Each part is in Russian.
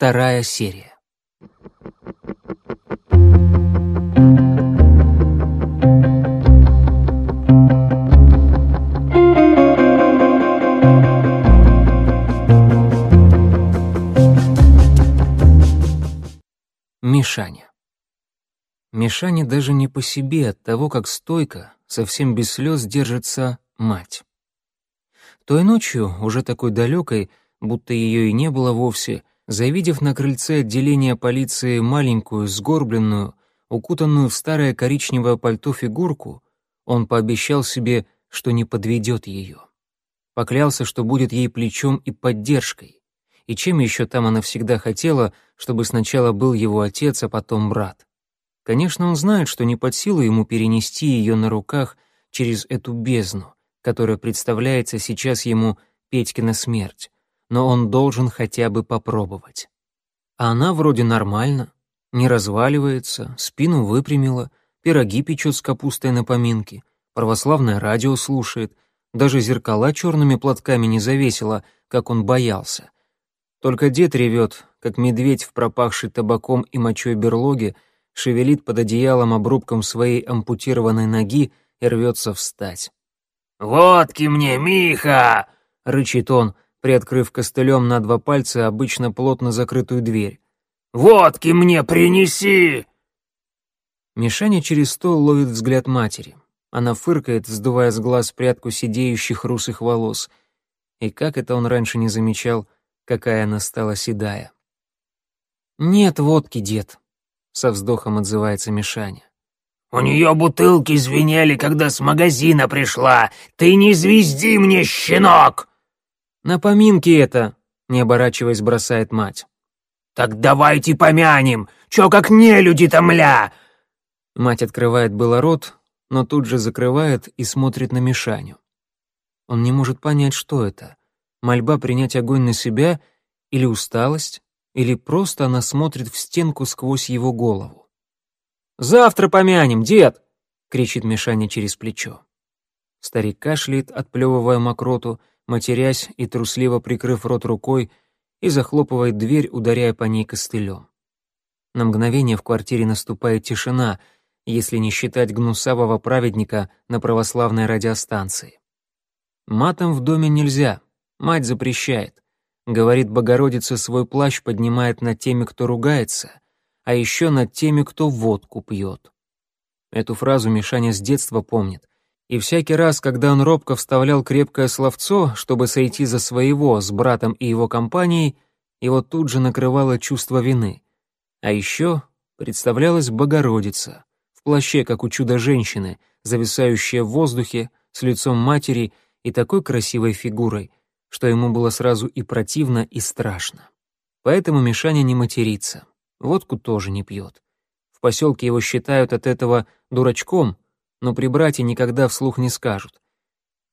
Вторая серия. Мишаня. Мишаня даже не по себе от того, как стойко, совсем без слез держится мать. Той ночью, уже такой далекой, будто ее и не было вовсе, завидев на крыльце отделения полиции маленькую, сгорбленную, укутанную в старое коричневое пальто фигурку, он пообещал себе, что не подведет ее. Поклялся, что будет ей плечом и поддержкой. И чем еще там она всегда хотела, чтобы сначала был его отец, а потом брат. Конечно, он знает, что не под силу ему перенести ее на руках через эту бездну, которая представляется сейчас ему Петькина смерть, но он должен хотя бы попробовать. А она вроде нормально, не разваливается, спину выпрямила, пироги печет с капустой на поминке, православное радио слушает, даже зеркала черными платками не завесила, как он боялся. Только дед ревет, как медведь в пропахшей табаком и мочой берлоге, шевелит под одеялом обрубком своей ампутированной ноги и рвется встать. «Водки мне, Миха!» — рычит он, приоткрыв костылем на два пальца обычно плотно закрытую дверь. «Водки мне принеси!» Мишаня через стол ловит взгляд матери. Она фыркает, сдувая с глаз прядку сидеющих русых волос. И как это он раньше не замечал, какая она стала седая. «Нет водки, дед», — со вздохом отзывается Мишаня. «У нее бутылки звенели, когда с магазина пришла. Ты не звезди мне, щенок!» «На поминки это!» — не оборачиваясь, бросает мать. «Так давайте помянем! Чё как не люди-то, мля!» Мать открывает было рот, но тут же закрывает и смотрит на Мишаню. Он не может понять, что это. Мольба принять огонь на себя или усталость, или просто она смотрит в стенку сквозь его голову. «Завтра помянем, дед!» — кричит Мишаня через плечо. Старик кашляет, отплевывая мокроту, матерясь и трусливо прикрыв рот рукой, и захлопывает дверь, ударяя по ней костылем. На мгновение в квартире наступает тишина, если не считать гнусавого праведника на православной радиостанции. Матом в доме нельзя, мать запрещает. Говорит, Богородица свой плащ поднимает над теми, кто ругается, а еще над теми, кто водку пьет. Эту фразу Мишаня с детства помнит, и всякий раз, когда он робко вставлял крепкое словцо, чтобы сойти за своего с братом и его компанией, его тут же накрывало чувство вины. А еще представлялась Богородица, в плаще, как у чудо-женщины, зависающая в воздухе, с лицом матери и такой красивой фигурой, что ему было сразу и противно, и страшно. Поэтому Мишаня не матерится. Водку тоже не пьет. В поселке его считают от этого дурачком, но при брате никогда вслух не скажут.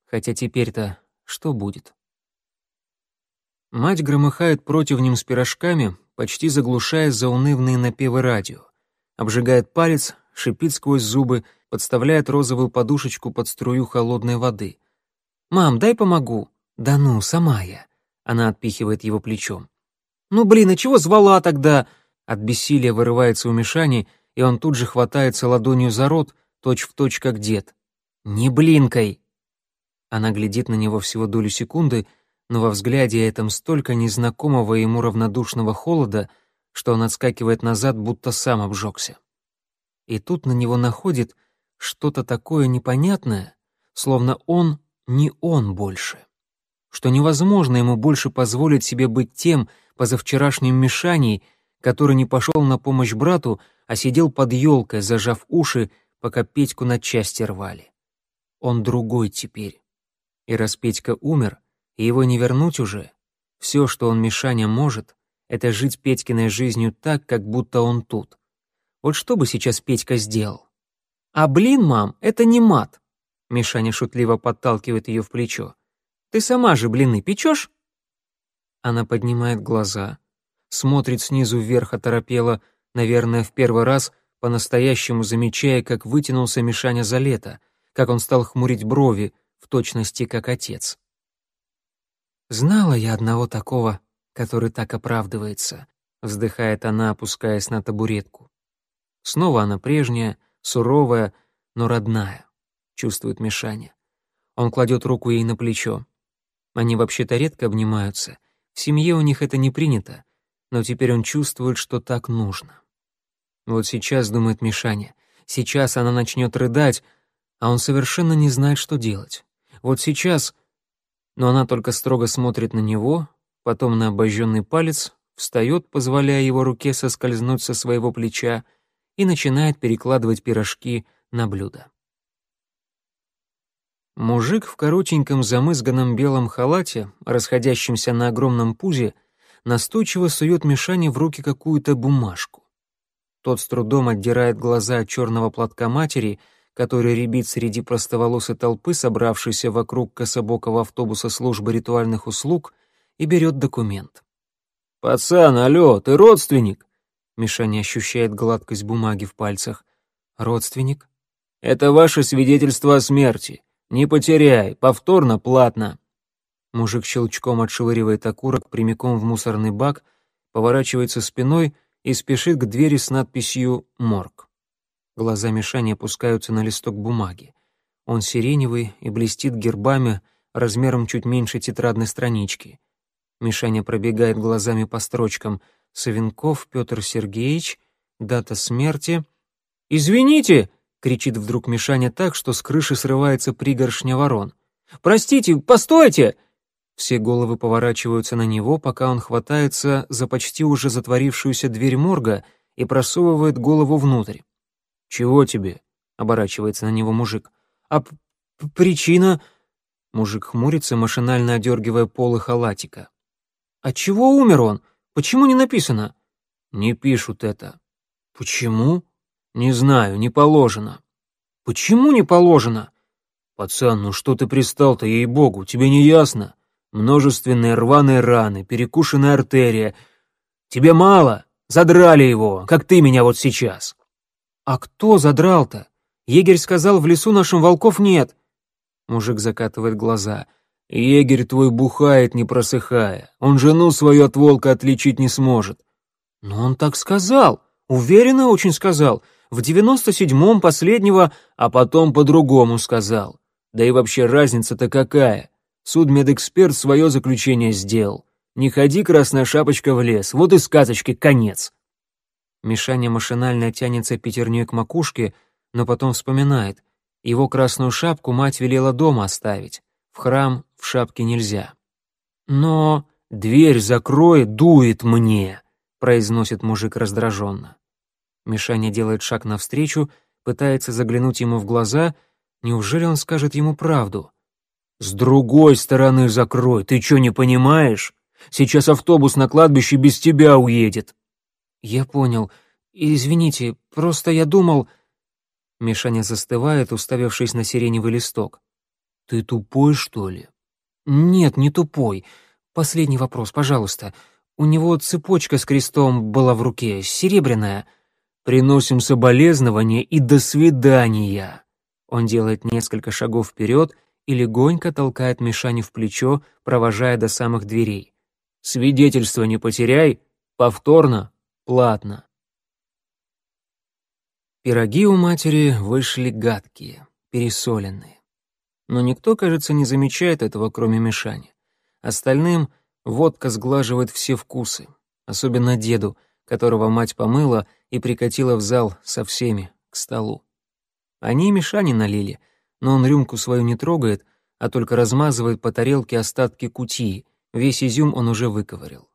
Хотя теперь-то что будет? Мать громыхает противнем с пирожками, почти заглушая заунывные напевы радио. Обжигает палец, шипит сквозь зубы, подставляет розовую подушечку под струю холодной воды. «Мам, дай помогу». «Да ну, сама я». Она отпихивает его плечом. «Ну блин, а чего звала тогда?» От бессилия вырывается у Мишани, и он тут же хватается ладонью за рот, точь-в-точь точь как дед. «Не блинкой!» Она глядит на него всего долю секунды, но во взгляде этом столько незнакомого ему равнодушного холода, что он отскакивает назад, будто сам обжегся. И тут на него находит что-то такое непонятное, словно он не он больше. Что невозможно ему больше позволить себе быть тем позавчерашним Мишаней, который не пошел на помощь брату, а сидел под елкой, зажав уши, пока Петьку на части рвали. Он другой теперь. И раз Петька умер, и его не вернуть уже, все, что он Мишаня может, это жить Петькиной жизнью так, как будто он тут. Вот что бы сейчас Петька сделал? А блин, мам, это не мат. Мишаня шутливо подталкивает ее в плечо. Ты сама же блины печешь? Она поднимает глаза, смотрит снизу вверх оторопело, наверное, в первый раз по-настоящему замечая, как вытянулся Мишаня за лето, как он стал хмурить брови, в точности как отец. Знала я одного такого, который так оправдывается. — вздыхает она, опускаясь на табуретку. Снова она прежняя, суровая, но родная, чувствует Мишаня. Он кладет руку ей на плечо. Они вообще-то редко обнимаются. В семье у них это не принято, но теперь он чувствует, что так нужно. Вот сейчас, думает Мишаня, сейчас она начнет рыдать, а он совершенно не знает, что делать. Вот сейчас... Но она только строго смотрит на него, потом на обожженный палец, встает, позволяя его руке соскользнуть со своего плеча, и начинает перекладывать пирожки на блюдо. Мужик в коротеньком замызганном белом халате, расходящемся на огромном пузе, настойчиво сует Мишане в руки какую-то бумажку. Тот с трудом отдирает глаза от черного платка матери, который рябит среди простоволосой толпы, собравшейся вокруг кособокого автобуса службы ритуальных услуг, и берет документ. «Пацан, алло, ты родственник?» Мишаня ощущает гладкость бумаги в пальцах. «Родственник?» «Это ваше свидетельство о смерти. Не потеряй, повторно платно». Мужик щелчком отшвыривает окурок прямиком в мусорный бак, поворачивается спиной и спешит к двери с надписью «Морг». Глаза Мишани опускаются на листок бумаги. Он сиреневый и блестит гербами размером чуть меньше тетрадной странички. Мишаня пробегает глазами по строчкам — Савенков Петр Сергеевич, дата смерти. «Извините!» — кричит вдруг Мишаня так, что с крыши срывается пригоршня ворон. «Простите, постойте!» Все головы поворачиваются на него, пока он хватается за почти уже затворившуюся дверь морга и просовывает голову внутрь. «Чего тебе?» — оборачивается на него мужик. «А причина...» Мужик хмурится, машинально одергивая полы халатика. «От чего умер он? Почему не написано?» «Не пишут это». «Почему?» «Не знаю, не положено». «Почему не положено?» «Пацан, ну что ты пристал-то, ей-богу, тебе не ясно? Множественные рваные раны, перекушенная артерия. Тебе мало? Задрали его, как ты меня вот сейчас». «А кто задрал-то? Егерь сказал, в лесу нашим волков нет». Мужик закатывает глаза. Егерь твой бухает, не просыхая. Он жену свою от волка отличить не сможет. Но он так сказал, уверенно очень сказал. В девяносто седьмом последнего, а потом по-другому сказал. Да и вообще разница-то какая? Судмедэксперт свое заключение сделал. Не ходи, красная шапочка, в лес, вот и сказочки конец. Мишаня машинально тянется пятерней к макушке, но потом вспоминает. Его красную шапку мать велела дома оставить. В храм в шапке нельзя. Но дверь закрой, дует мне, произносит мужик раздраженно. Мишаня делает шаг навстречу, пытается заглянуть ему в глаза. Неужели он скажет ему правду? «С другой стороны закрой, ты что, не понимаешь? Сейчас автобус на кладбище без тебя уедет». «Я понял. Извините, просто я думал...» Мишаня застывает, уставившись на сиреневый листок. «Ты тупой, что ли?» «Нет, не тупой. Последний вопрос, пожалуйста. У него цепочка с крестом была в руке, серебряная. Приносим соболезнования и до свидания». Он делает несколько шагов вперед и легонько толкает Мишаню в плечо, провожая до самых дверей. «Свидетельство не потеряй. Повторно. Платно». Пироги у матери вышли гадкие, пересоленные. Но никто, кажется, не замечает этого, кроме Мишани. Остальным водка сглаживает все вкусы, особенно деду, которого мать помыла и прикатила в зал со всеми к столу. Они и Мишане налили, но он рюмку свою не трогает, а только размазывает по тарелке остатки кутии, весь изюм он уже выковырил.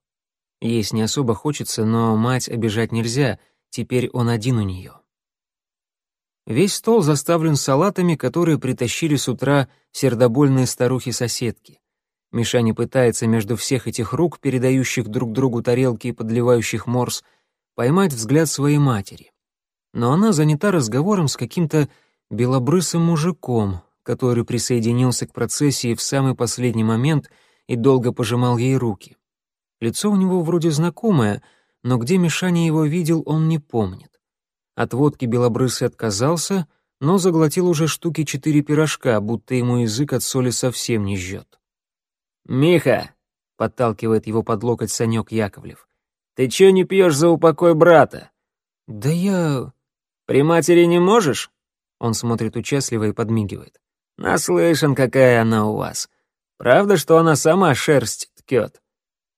Есть не особо хочется, но мать обижать нельзя, теперь он один у нее. Весь стол заставлен салатами, которые притащили с утра сердобольные старухи-соседки. Мишаня пытается между всех этих рук, передающих друг другу тарелки и подливающих морс, поймать взгляд своей матери. Но она занята разговором с каким-то белобрысым мужиком, который присоединился к процессии в самый последний момент и долго пожимал ей руки. Лицо у него вроде знакомое, но где Мишаня его видел, он не помнит. От водки белобрысый отказался, но заглотил уже штуки четыре пирожка, будто ему язык от соли совсем не жжет. «Миха!» — подталкивает его под локоть Санек Яковлев. Ты чё не пьешь за упокой брата?» «Да я...» «При матери не можешь?» Он смотрит участливо и подмигивает. «Наслышан, какая она у вас. Правда, что она сама шерсть ткет?»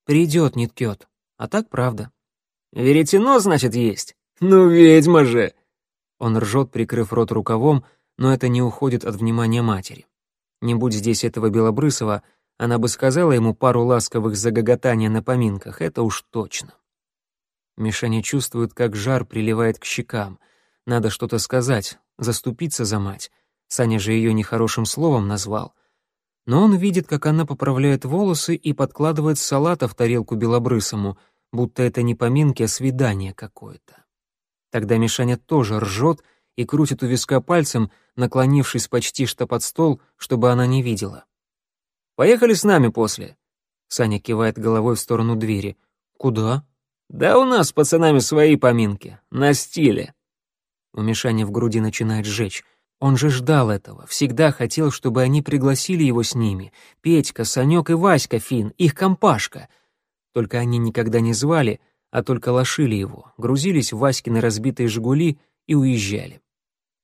«Придет, не ткет. А так правда». «Веретено, значит, есть? Ну, ведьма же!» Он ржет, прикрыв рот рукавом, но это не уходит от внимания матери. Не будь здесь этого Белобрысова, она бы сказала ему пару ласковых загоготаний на поминках, это уж точно. Мишаня чувствует, как жар приливает к щекам. Надо что-то сказать, заступиться за мать. Саня же ее нехорошим словом назвал. Но он видит, как она поправляет волосы и подкладывает салата в тарелку белобрысому, будто это не поминки, а свидание какое-то. Тогда Мишаня тоже ржет и крутит у виска пальцем, наклонившись почти что под стол, чтобы она не видела. «Поехали с нами после». Саня кивает головой в сторону двери. «Куда?» «Да у нас с пацанами свои поминки. На стиле». У Мишани в груди начинает сжечь. Он же ждал этого, всегда хотел, чтобы они пригласили его с ними. Петька, Санек и Васька Фин, их компашка. Только они никогда не звали, а только лошили его, грузились в Васькины разбитые «Жигули» и уезжали.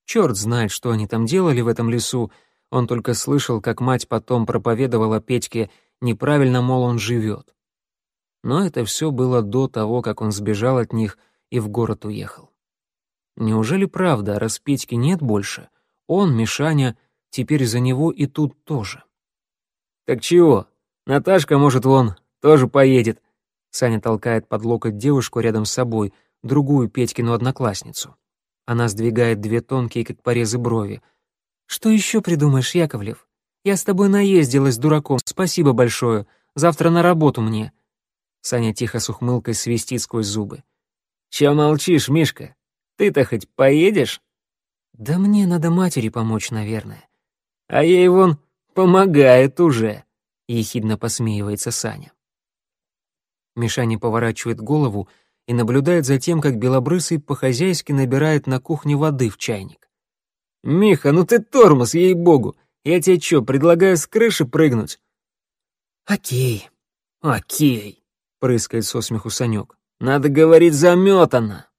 Черт знает, что они там делали в этом лесу, он только слышал, как мать потом проповедовала Петьке, неправильно, мол, он живет. Но это все было до того, как он сбежал от них и в город уехал. Неужели правда, раз Петьки нет больше, он, Мишаня, теперь за него и тут тоже? «Так чего? Наташка, может, вон, тоже поедет». Саня толкает под локоть девушку рядом с собой, другую Петькину одноклассницу. Она сдвигает две тонкие, как порезы брови. «Что еще придумаешь, Яковлев? Я с тобой наездилась, дураком, спасибо большое. Завтра на работу мне». Саня тихо с ухмылкой свистит сквозь зубы. «Чё молчишь, Мишка? Ты-то хоть поедешь? Да мне надо матери помочь, наверное. А ей вон помогает уже, ехидно посмеивается Саня. Мишаня поворачивает голову и наблюдает за тем, как Белобрысый по-хозяйски набирает на кухне воды в чайник. «Миха, ну ты тормоз, ей-богу! Я тебе чё, предлагаю с крыши прыгнуть?» «Окей, окей», — прыскает со смеху Санек. «Надо говорить заметано!»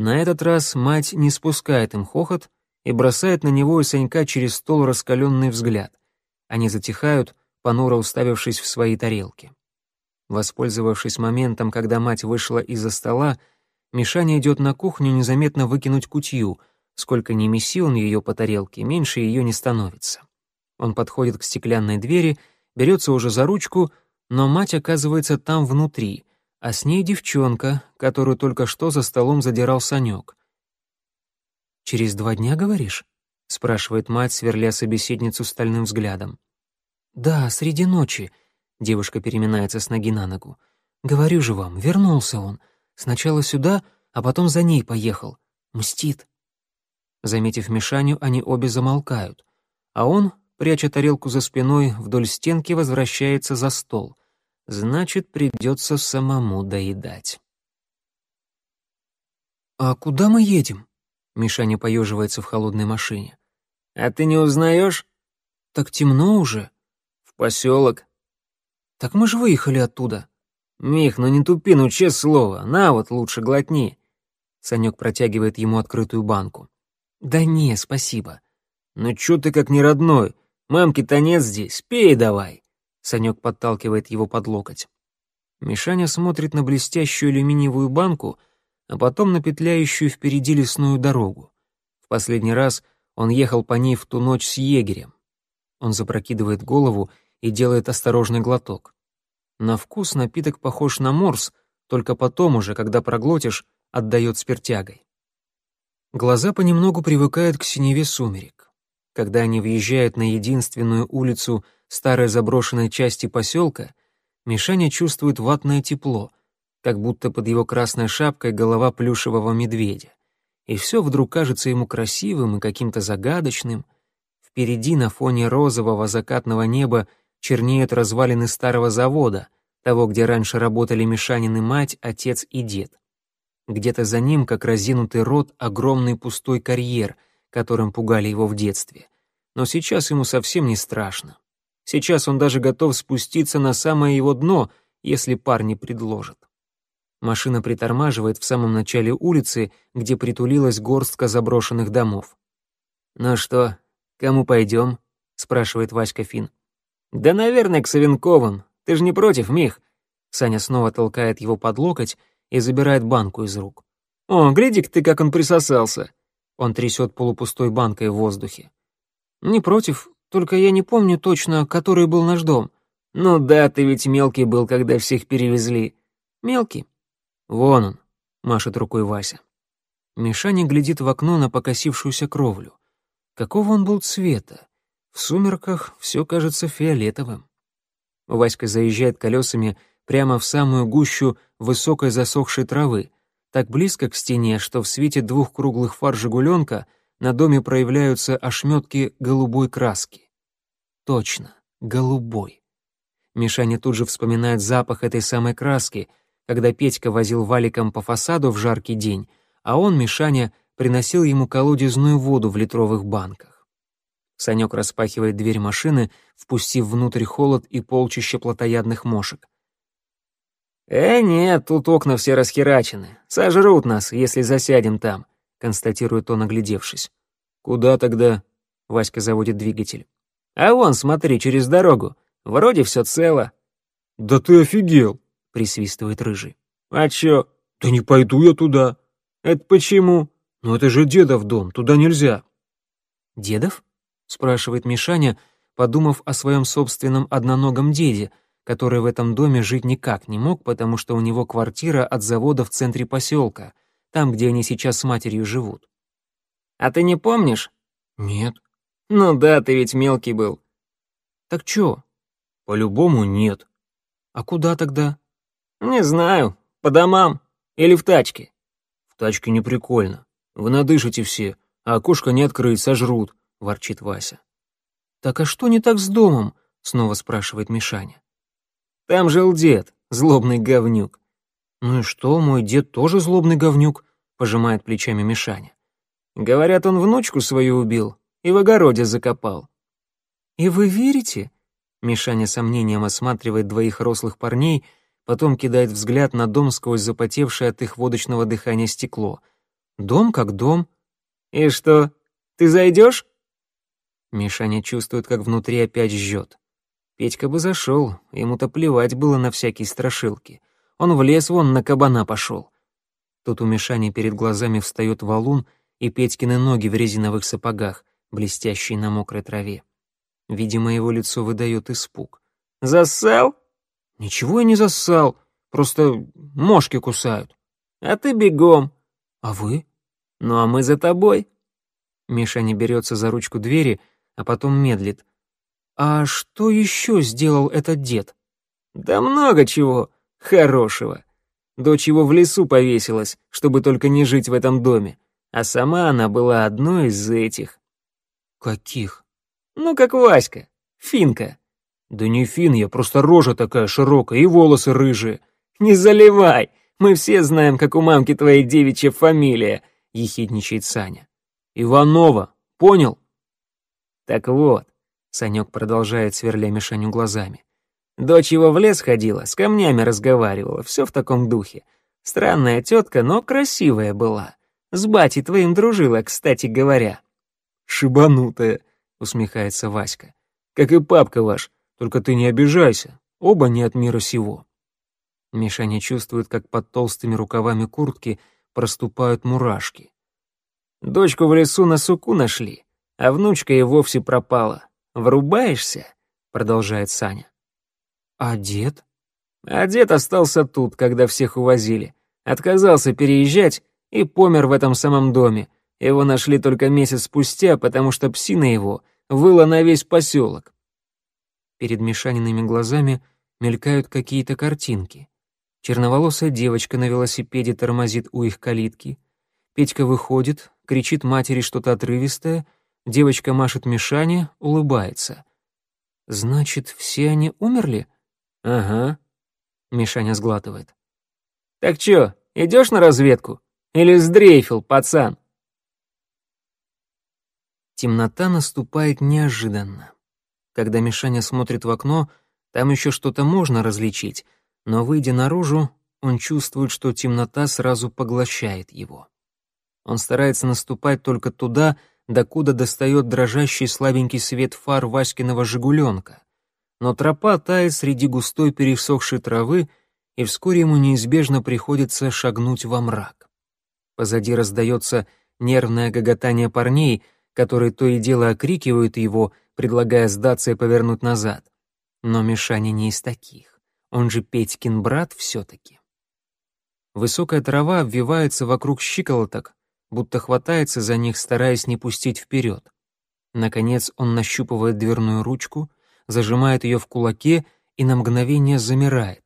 На этот раз мать не спускает им хохот и бросает на него и Санька через стол раскаленный взгляд. Они затихают, понуро уставившись в свои тарелки. Воспользовавшись моментом, когда мать вышла из-за стола, Мишаня идет на кухню незаметно выкинуть кутью. Сколько ни меси он ее по тарелке, меньше ее не становится. Он подходит к стеклянной двери, берется уже за ручку, но мать оказывается там внутри, а с ней девчонка, которую только что за столом задирал Санек. «Через два дня, говоришь?» — спрашивает мать, сверля собеседницу стальным взглядом. «Да, среди ночи», — девушка переминается с ноги на ногу. «Говорю же вам, вернулся он. Сначала сюда, а потом за ней поехал. Мстит». Заметив Мишаню, они обе замолкают, а он, пряча тарелку за спиной, вдоль стенки возвращается за стол — Значит, придется самому доедать. «А куда мы едем?» Мишаня поеживается в холодной машине. «А ты не узнаешь?» «Так темно уже». «В поселок». «Так мы же выехали оттуда». «Мих, ну не тупи, ну честное слово, на вот лучше глотни». Санек протягивает ему открытую банку. «Да не, спасибо». «Ну чё ты как не родной? Мамки-то нет здесь, пей давай». Санек подталкивает его под локоть. Мишаня смотрит на блестящую алюминиевую банку, а потом на петляющую впереди лесную дорогу. В последний раз он ехал по ней в ту ночь с егерем. Он запрокидывает голову и делает осторожный глоток. На вкус напиток похож на морс, только потом уже, когда проглотишь, отдает спиртягой. Глаза понемногу привыкают к синеве сумерек. Когда они въезжают на единственную улицу — старой заброшенной части поселка, Мишаня чувствует ватное тепло, как будто под его красной шапкой голова плюшевого медведя. И все вдруг кажется ему красивым и каким-то загадочным. Впереди на фоне розового закатного неба чернеют развалины старого завода, того, где раньше работали Мишанины мать, отец и дед. Где-то за ним, как разинутый рот, огромный пустой карьер, которым пугали его в детстве. Но сейчас ему совсем не страшно. Сейчас он даже готов спуститься на самое его дно, если парни предложат. Машина притормаживает в самом начале улицы, где притулилась горстка заброшенных домов. «Ну что, кому пойдем?» — спрашивает Васька Фин. «Да, наверное, к Савенковым. Ты же не против, Мих?» Саня снова толкает его под локоть и забирает банку из рук. «О, гляди-ка ты, как он присосался!» Он трясет полупустой банкой в воздухе. «Не против, только я не помню точно, который был наш дом». «Ну да, ты ведь мелкий был, когда всех перевезли». «Мелкий?» «Вон он», — машет рукой Вася. Мишаня глядит в окно на покосившуюся кровлю. Какого он был цвета? В сумерках все кажется фиолетовым. Васька заезжает колесами прямо в самую гущу высокой засохшей травы, так близко к стене, что в свете двух круглых фар «Жигуленка» на доме проявляются ошметки голубой краски. Точно, голубой. Мишаня тут же вспоминает запах этой самой краски, когда Петька возил валиком по фасаду в жаркий день, а он, Мишаня, приносил ему колодезную воду в литровых банках. Санек распахивает дверь машины, впустив внутрь холод и полчища плотоядных мошек. «Э, нет, тут окна все расхерачены. Сожрут нас, если засядем там», — констатирует он, оглядевшись. «Куда тогда?» — Васька заводит двигатель. «А вон, смотри, через дорогу. Вроде все цело». «Да ты офигел!» — присвистывает рыжий. «А чё?» «Да не пойду я туда». «Это почему?» «Ну это же дедов дом, туда нельзя». «Дедов?» — спрашивает Мишаня, подумав о своем собственном одноногом деде, который в этом доме жить никак не мог, потому что у него квартира от завода в центре поселка, там, где они сейчас с матерью живут. «А ты не помнишь?» «Нет». «Ну да, ты ведь мелкий был». «Так чё?» «По-любому нет». «А куда тогда?» «Не знаю. По домам. Или в тачке». «В тачке не прикольно. Вы надышите все, а окошко не открыть, сожрут», — ворчит Вася. «Так а что не так с домом?» — снова спрашивает Мишаня. «Там жил дед, злобный говнюк». «Ну и что, мой дед тоже злобный говнюк?» — пожимает плечами Мишаня. «Говорят, он внучку свою убил и в огороде закопал». «И вы верите?» Мишаня сомнением осматривает двоих рослых парней, потом кидает взгляд на дом сквозь запотевшее от их водочного дыхания стекло. Дом как дом. «И что, ты зайдешь?» Мишаня чувствует, как внутри опять жжет. Петька бы зашел, ему-то плевать было на всякие страшилки. Он в лес вон на кабана пошел. Тут у Мишани перед глазами встает валун и Петькины ноги в резиновых сапогах, блестящие на мокрой траве. Видимо, его лицо выдает испуг. «Зассал?» «Ничего я не зассал, просто мошки кусают». «А ты бегом». «А вы?» «Ну а мы за тобой». Миша не берется за ручку двери, а потом медлит. «А что еще сделал этот дед?» «Да много чего хорошего. Дочь его в лесу повесилась, чтобы только не жить в этом доме, а сама она была одной из этих». «Каких?» «Ну, как Васька, финка». «Да не фин я, просто рожа такая широкая и волосы рыжие». «Не заливай, мы все знаем, как у мамки твоей девичья фамилия», — ехидничает Саня. «Иванова, понял?» «Так вот», — Санек продолжает, сверля Мишаню глазами. «Дочь его в лес ходила, с камнями разговаривала, все в таком духе. Странная тетка, но красивая была. С батей твоим дружила, кстати говоря». «Шибанутая», — усмехается Васька. «Как и папка ваш, только ты не обижайся, оба не от мира сего». Мишаня чувствует, как под толстыми рукавами куртки проступают мурашки. «Дочку в лесу на суку нашли, а внучка и вовсе пропала. Врубаешься?» — продолжает Саня. «А дед?» «А дед остался тут, когда всех увозили. Отказался переезжать и помер в этом самом доме. Его нашли только месяц спустя, потому что псина его выла на весь поселок». Перед Мишаниными глазами мелькают какие-то картинки. Черноволосая девочка на велосипеде тормозит у их калитки. Петька выходит, кричит матери что-то отрывистое, девочка машет Мишане, улыбается. «Значит, все они умерли?» «Ага», — Мишаня сглатывает. «Так чё, идёшь на разведку? Или сдрейфил, пацан?» Темнота наступает неожиданно. Когда Мишаня смотрит в окно, там ещё что-то можно различить — но, выйдя наружу, он чувствует, что темнота сразу поглощает его. Он старается наступать только туда, докуда достает дрожащий слабенький свет фар Васькиного «Жигуленка». Но тропа тает среди густой пересохшей травы, и вскоре ему неизбежно приходится шагнуть во мрак. Позади раздается нервное гоготание парней, которые то и дело окрикивают его, предлагая сдаться и повернуть назад. Но Мишаня не из таких. Он же Петькин брат все-таки. Высокая трава обвивается вокруг щиколоток, будто хватается за них, стараясь не пустить вперед. Наконец он нащупывает дверную ручку, зажимает ее в кулаке и на мгновение замирает.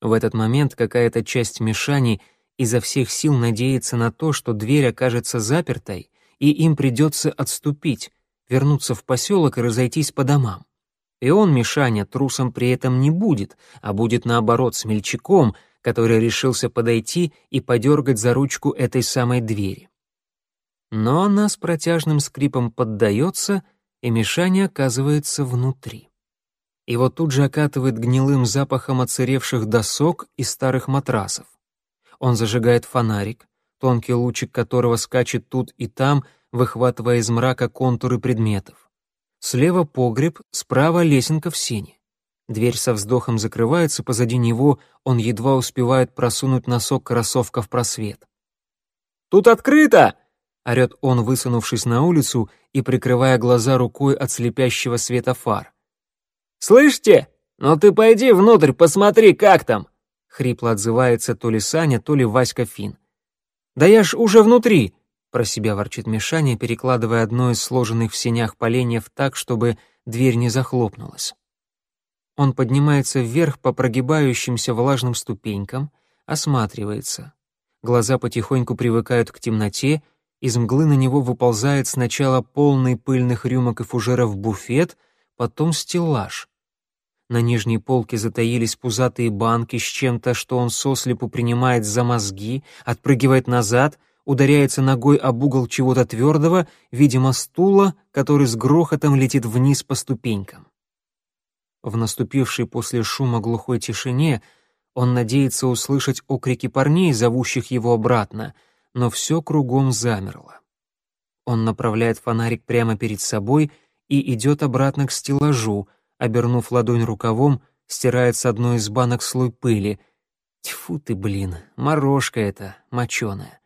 В этот момент какая-то часть Мишани изо всех сил надеется на то, что дверь окажется запертой, и им придется отступить, вернуться в поселок и разойтись по домам. И он, Мишаня, трусом при этом не будет, а будет наоборот смельчаком, который решился подойти и подергать за ручку этой самой двери. Но она с протяжным скрипом поддается, и Мишаня оказывается внутри. Его тут же окатывает гнилым запахом оцаревших досок и старых матрасов. Он зажигает фонарик, тонкий лучик которого скачет тут и там, выхватывая из мрака контуры предметов. Слева погреб, справа лесенка в сене. Дверь со вздохом закрывается, позади него он едва успевает просунуть носок кроссовка в просвет. «Тут открыто!» — орёт он, высунувшись на улицу и прикрывая глаза рукой от слепящего света фар. «Слышите? Ну ты пойди внутрь, посмотри, как там!» Хрипло отзывается то ли Саня, то ли Васька Фин. «Да я ж уже внутри!» Про себя ворчит Мишаня, перекладывая одно из сложенных в сенях поленьев так, чтобы дверь не захлопнулась. Он поднимается вверх по прогибающимся влажным ступенькам, осматривается. Глаза потихоньку привыкают к темноте, из мглы на него выползает сначала полный пыльных рюмок и фужеров буфет, потом стеллаж. На нижней полке затаились пузатые банки с чем-то, что он сослепу принимает за мозги, отпрыгивает назад, ударяется ногой об угол чего-то твердого, видимо, стула, который с грохотом летит вниз по ступенькам. В наступившей после шума глухой тишине он надеется услышать окрики парней, зовущих его обратно, но все кругом замерло. Он направляет фонарик прямо перед собой и идет обратно к стеллажу — обернув ладонь рукавом, стирает с одной из банок слой пыли. Тьфу ты, блин, морожка это, моченая.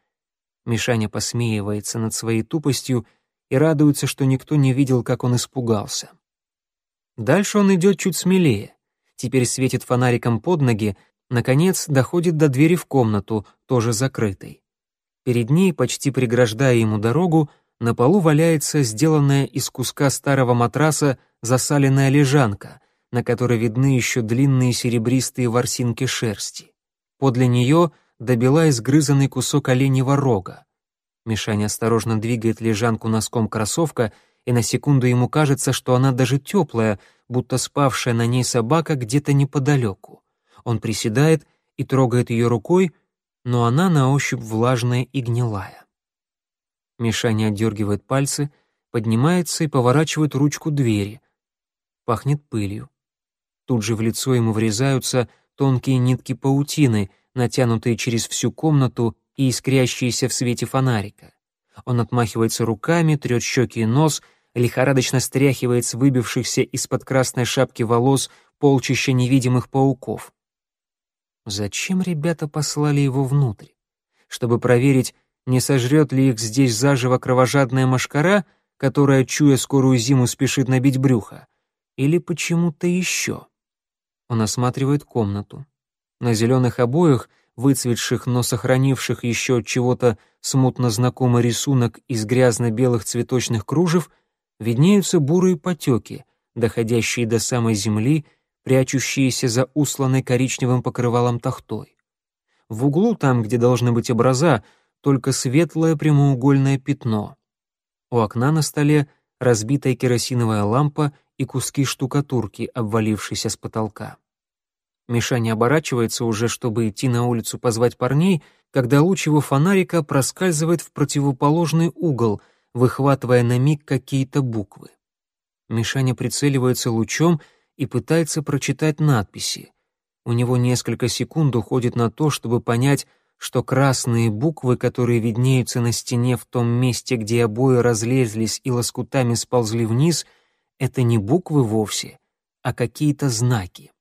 Мишаня посмеивается над своей тупостью и радуется, что никто не видел, как он испугался. Дальше он идет чуть смелее. Теперь светит фонариком под ноги, наконец доходит до двери в комнату, тоже закрытой. Перед ней, почти преграждая ему дорогу, на полу валяется сделанная из куска старого матраса засаленная лежанка, на которой видны еще длинные серебристые ворсинки шерсти. Подле нее добила изгрызанный кусок оленьего рога. Мишаня осторожно двигает лежанку носком кроссовка, и на секунду ему кажется, что она даже теплая, будто спавшая на ней собака где-то неподалеку. Он приседает и трогает ее рукой, но она на ощупь влажная и гнилая. Мишаня отдергивает пальцы, поднимается и поворачивает ручку двери. Пахнет пылью. Тут же в лицо ему врезаются тонкие нитки паутины, натянутые через всю комнату и искрящиеся в свете фонарика. Он отмахивается руками, трет щеки и нос, лихорадочно стряхивает с выбившихся из-под красной шапки волос полчища невидимых пауков. Зачем ребята послали его внутрь? Чтобы проверить, не сожрет ли их здесь заживо кровожадная машкара, которая, чуя скорую зиму, спешит набить брюхо? Или почему-то еще? Он осматривает комнату. На зеленых обоях, выцветших, но сохранивших еще чего-то смутно знакомый рисунок из грязно-белых цветочных кружев, виднеются бурые потеки, доходящие до самой земли, прячущиеся за усланной коричневым покрывалом тахтой. В углу, там, где должны быть образа, только светлое прямоугольное пятно. У окна на столе разбитая керосиновая лампа и куски штукатурки, обвалившиеся с потолка. Миша не оборачивается уже, чтобы идти на улицу позвать парней, когда луч его фонарика проскальзывает в противоположный угол, выхватывая на миг какие-то буквы. Мишаня прицеливается лучом и пытается прочитать надписи. У него несколько секунд уходит на то, чтобы понять, что красные буквы, которые виднеются на стене в том месте, где обои разлезлись и лоскутами сползли вниз, это не буквы вовсе, а какие-то знаки.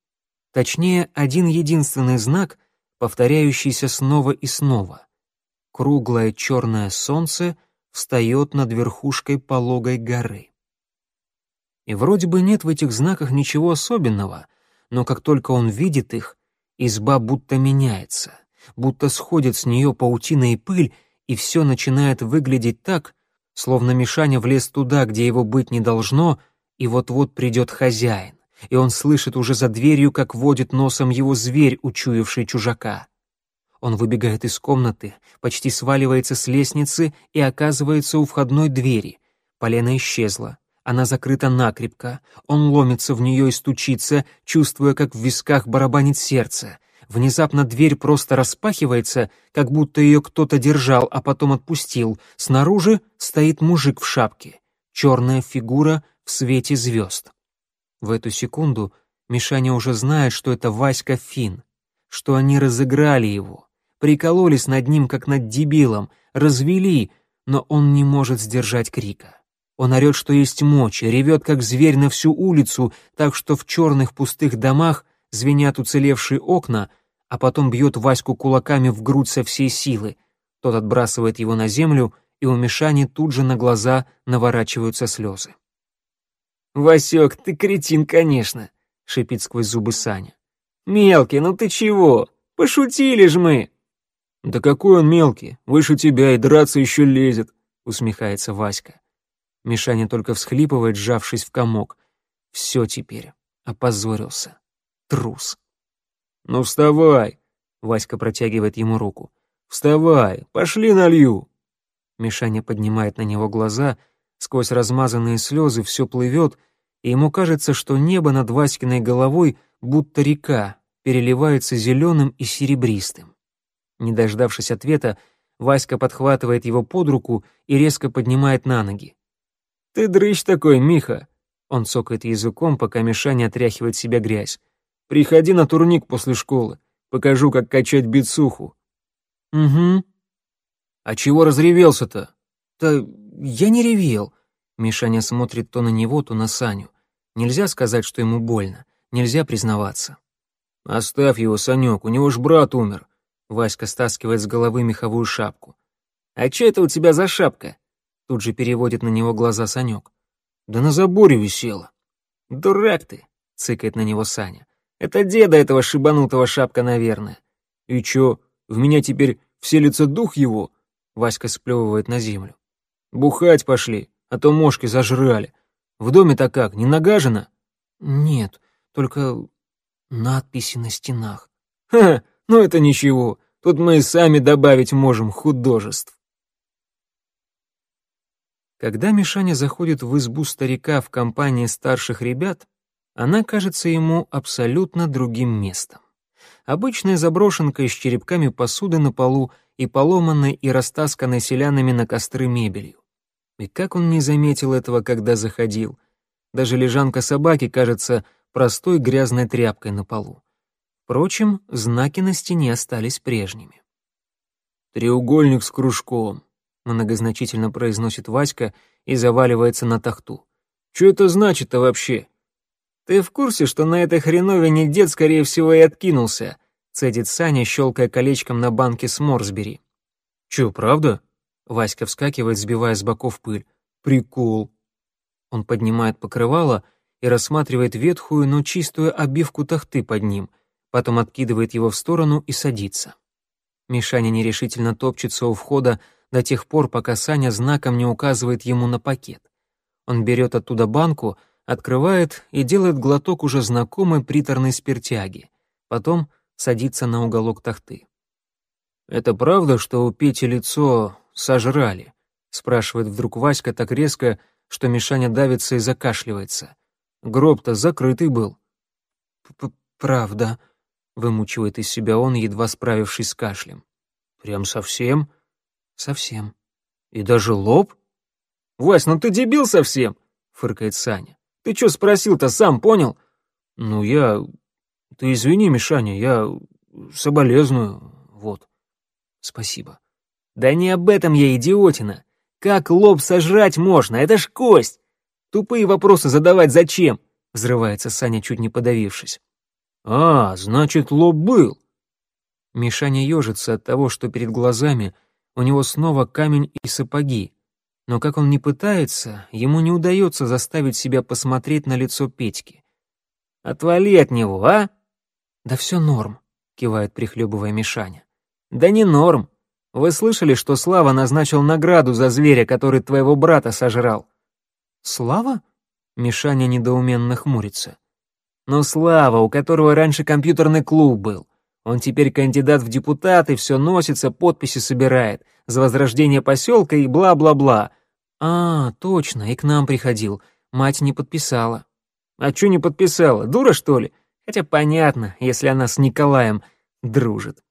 Точнее, один единственный знак, повторяющийся снова и снова. Круглое черное солнце встает над верхушкой пологой горы. И вроде бы нет в этих знаках ничего особенного, но как только он видит их, изба будто меняется — будто сходит с нее паутина и пыль, и все начинает выглядеть так, словно Мишаня влез туда, где его быть не должно, и вот-вот придет хозяин, и он слышит уже за дверью, как водит носом его зверь, учуявший чужака. Он выбегает из комнаты, почти сваливается с лестницы и оказывается у входной двери. Полена исчезла. Она закрыта накрепко. Он ломится в нее и стучится, чувствуя, как в висках барабанит сердце. Внезапно дверь просто распахивается, как будто ее кто-то держал, а потом отпустил. Снаружи стоит мужик в шапке. Черная фигура в свете звезд. В эту секунду Мишаня уже знает, что это Васька Фин, что они разыграли его, прикололись над ним, как над дебилом, развели, но он не может сдержать крика. Он орет, что есть мочи, ревет, как зверь на всю улицу, так что в черных пустых домах звенят уцелевшие окна, а потом бьет Ваську кулаками в грудь со всей силы. Тот отбрасывает его на землю, и у Мишани тут же на глаза наворачиваются слезы. «Васек, ты кретин, конечно», — шипит сквозь зубы Саня. «Мелкий, ну ты чего? Пошутили ж мы!» «Да какой он мелкий, выше тебя и драться еще лезет», — усмехается Васька. Мишаня только всхлипывает, сжавшись в комок. Все теперь, опозорился трус. «Ну вставай!» — Васька протягивает ему руку. «Вставай! Пошли налью!» Мишаня поднимает на него глаза, сквозь размазанные слезы все плывет, и ему кажется, что небо над Васькиной головой будто река, переливается зеленым и серебристым. Не дождавшись ответа, Васька подхватывает его под руку и резко поднимает на ноги. «Ты дрыщ такой, Миха!» Он цокает языком, пока Мишаня отряхивает себя грязь. Приходи на турник после школы. Покажу, как качать бицуху». «Угу». «А чего разревелся-то?» «Да я не ревел». Мишаня смотрит то на него, то на Саню. Нельзя сказать, что ему больно. Нельзя признаваться. «Оставь его, Санек, у него ж брат умер». Васька стаскивает с головы меховую шапку. «А что это у тебя за шапка?» Тут же переводит на него глаза Санек. «Да на заборе висела». «Дурак ты», — цыкает на него Саня. Это деда этого шибанутого шапка, наверное. И чё, в меня теперь вселится дух его? Васька сплевывает на землю. Бухать пошли, а то мошки зажрали. В доме-то как, не нагажено? Нет, только надписи на стенах. Ха, ну это ничего, тут мы и сами добавить можем художеств. Когда Мишаня заходит в избу старика в компании старших ребят, она кажется ему абсолютно другим местом. Обычная заброшенка с черепками посуды на полу и поломанной и растасканной селянами на костры мебелью. И как он не заметил этого, когда заходил? Даже лежанка собаки кажется простой грязной тряпкой на полу. Впрочем, знаки на стене остались прежними. «Треугольник с кружком», — многозначительно произносит Васька и заваливается на тахту. «Что это значит-то вообще?» «Ты в курсе, что на этой хреновине дед, скорее всего, и откинулся?» — цедит Саня, щелкая колечком на банке с Морсбери. «Чё, правда?» Васька вскакивает, сбивая с боков пыль. «Прикол». Он поднимает покрывало и рассматривает ветхую, но чистую обивку тахты под ним, потом откидывает его в сторону и садится. Мишаня нерешительно топчется у входа до тех пор, пока Саня знаком не указывает ему на пакет. Он берет оттуда банку, открывает и делает глоток уже знакомой приторной спиртяги, потом садится на уголок тахты. «Это правда, что у Пети лицо сожрали?» — спрашивает вдруг Васька так резко, что Мишаня давится и закашливается. «Гроб-то закрытый был». «Правда», — вымучивает из себя он, едва справившись с кашлем. «Прям совсем?» «Совсем». «И даже лоб?» «Вась, ну ты дебил совсем!» — фыркает Саня. Ты что спросил-то, сам понял?» «Ну, я... Ты извини, Мишаня, я соболезную, вот. Спасибо. Да не об этом я, идиотина. Как лоб сожрать можно? Это ж кость. Тупые вопросы задавать зачем? Взрывается Саня, чуть не подавившись. А, значит, лоб был. Мишаня ежится от того, что перед глазами у него снова камень и сапоги. Но как он не пытается, ему не удается заставить себя посмотреть на лицо Петьки. «Отвали от него, а?» «Да все норм», — кивает, прихлебывая Мишаня. «Да не норм. Вы слышали, что Слава назначил награду за зверя, который твоего брата сожрал?» «Слава?» — Мишаня недоуменно хмурится. «Ну, Слава, у которого раньше компьютерный клуб был. Он теперь кандидат в депутаты, все носится, подписи собирает, за возрождение поселка и бла-бла-бла. А, точно, и к нам приходил. Мать не подписала. А чё не подписала, дура что ли? Хотя понятно, если она с Николаем дружит.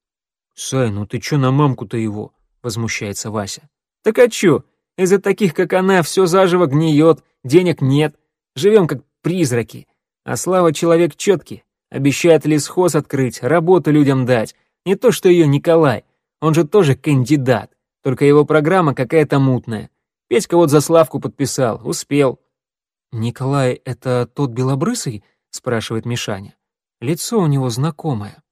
«Сай, ну ты чё на мамку-то его?» — возмущается Вася. «Так а чё? Из-за таких, как она, все заживо гниет, денег нет. Живем как призраки. А Слава человек четкий, Обещает лесхоз открыть, работу людям дать. Не то что ее Николай. Он же тоже кандидат. Только его программа какая-то мутная. Петька вот за Славку подписал. Успел. «Николай — это тот белобрысый?» — спрашивает Мишаня. Лицо у него знакомое.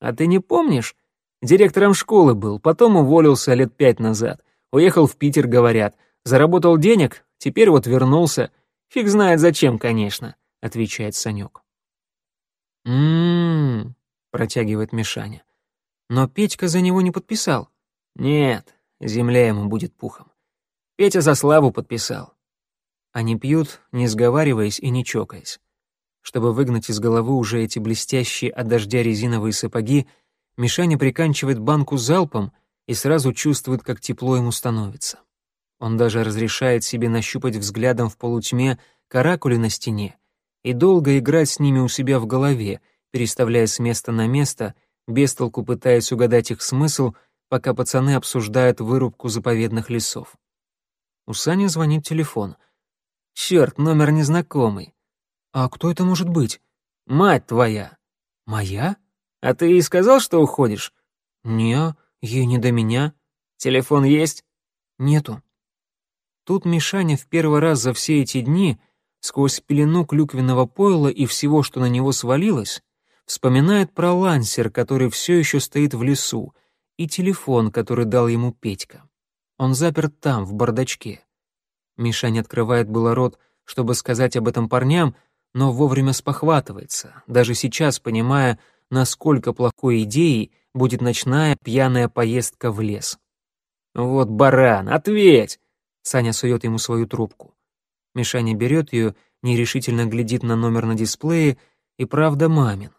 «А ты не помнишь? Директором школы был, потом уволился лет пять назад. Уехал в Питер, говорят. Заработал денег, теперь вот вернулся. Фиг знает зачем, конечно», — отвечает Санек. «М-м-м», протягивает Мишаня. «Но Петька за него не подписал». «Нет, земля ему будет пухом. Петя за славу подписал». Они пьют, не сговариваясь и не чокаясь. Чтобы выгнать из головы уже эти блестящие от дождя резиновые сапоги, Мишаня приканчивает банку залпом и сразу чувствует, как тепло ему становится. Он даже разрешает себе нащупать взглядом в полутьме каракули на стене и долго играть с ними у себя в голове, переставляя с места на место, без толку пытаясь угадать их смысл, пока пацаны обсуждают вырубку заповедных лесов. У Сани звонит телефон. «Черт, номер незнакомый». «А кто это может быть?» «Мать твоя». «Моя?» «А ты ей сказал, что уходишь?» «Не, ей не до меня». «Телефон есть?» «Нету». Тут Мишаня в первый раз за все эти дни сквозь пелену клюквенного пойла и всего, что на него свалилось, вспоминает про лансер, который все еще стоит в лесу, и телефон, который дал ему Петька. Он заперт там, в бардачке. Миша не открывает было рот, чтобы сказать об этом парням, но вовремя спохватывается, даже сейчас понимая, насколько плохой идеей будет ночная пьяная поездка в лес. «Вот баран, ответь!» Саня сует ему свою трубку. Мишаня берет ее, нерешительно глядит на номер на дисплее, и правда мамин.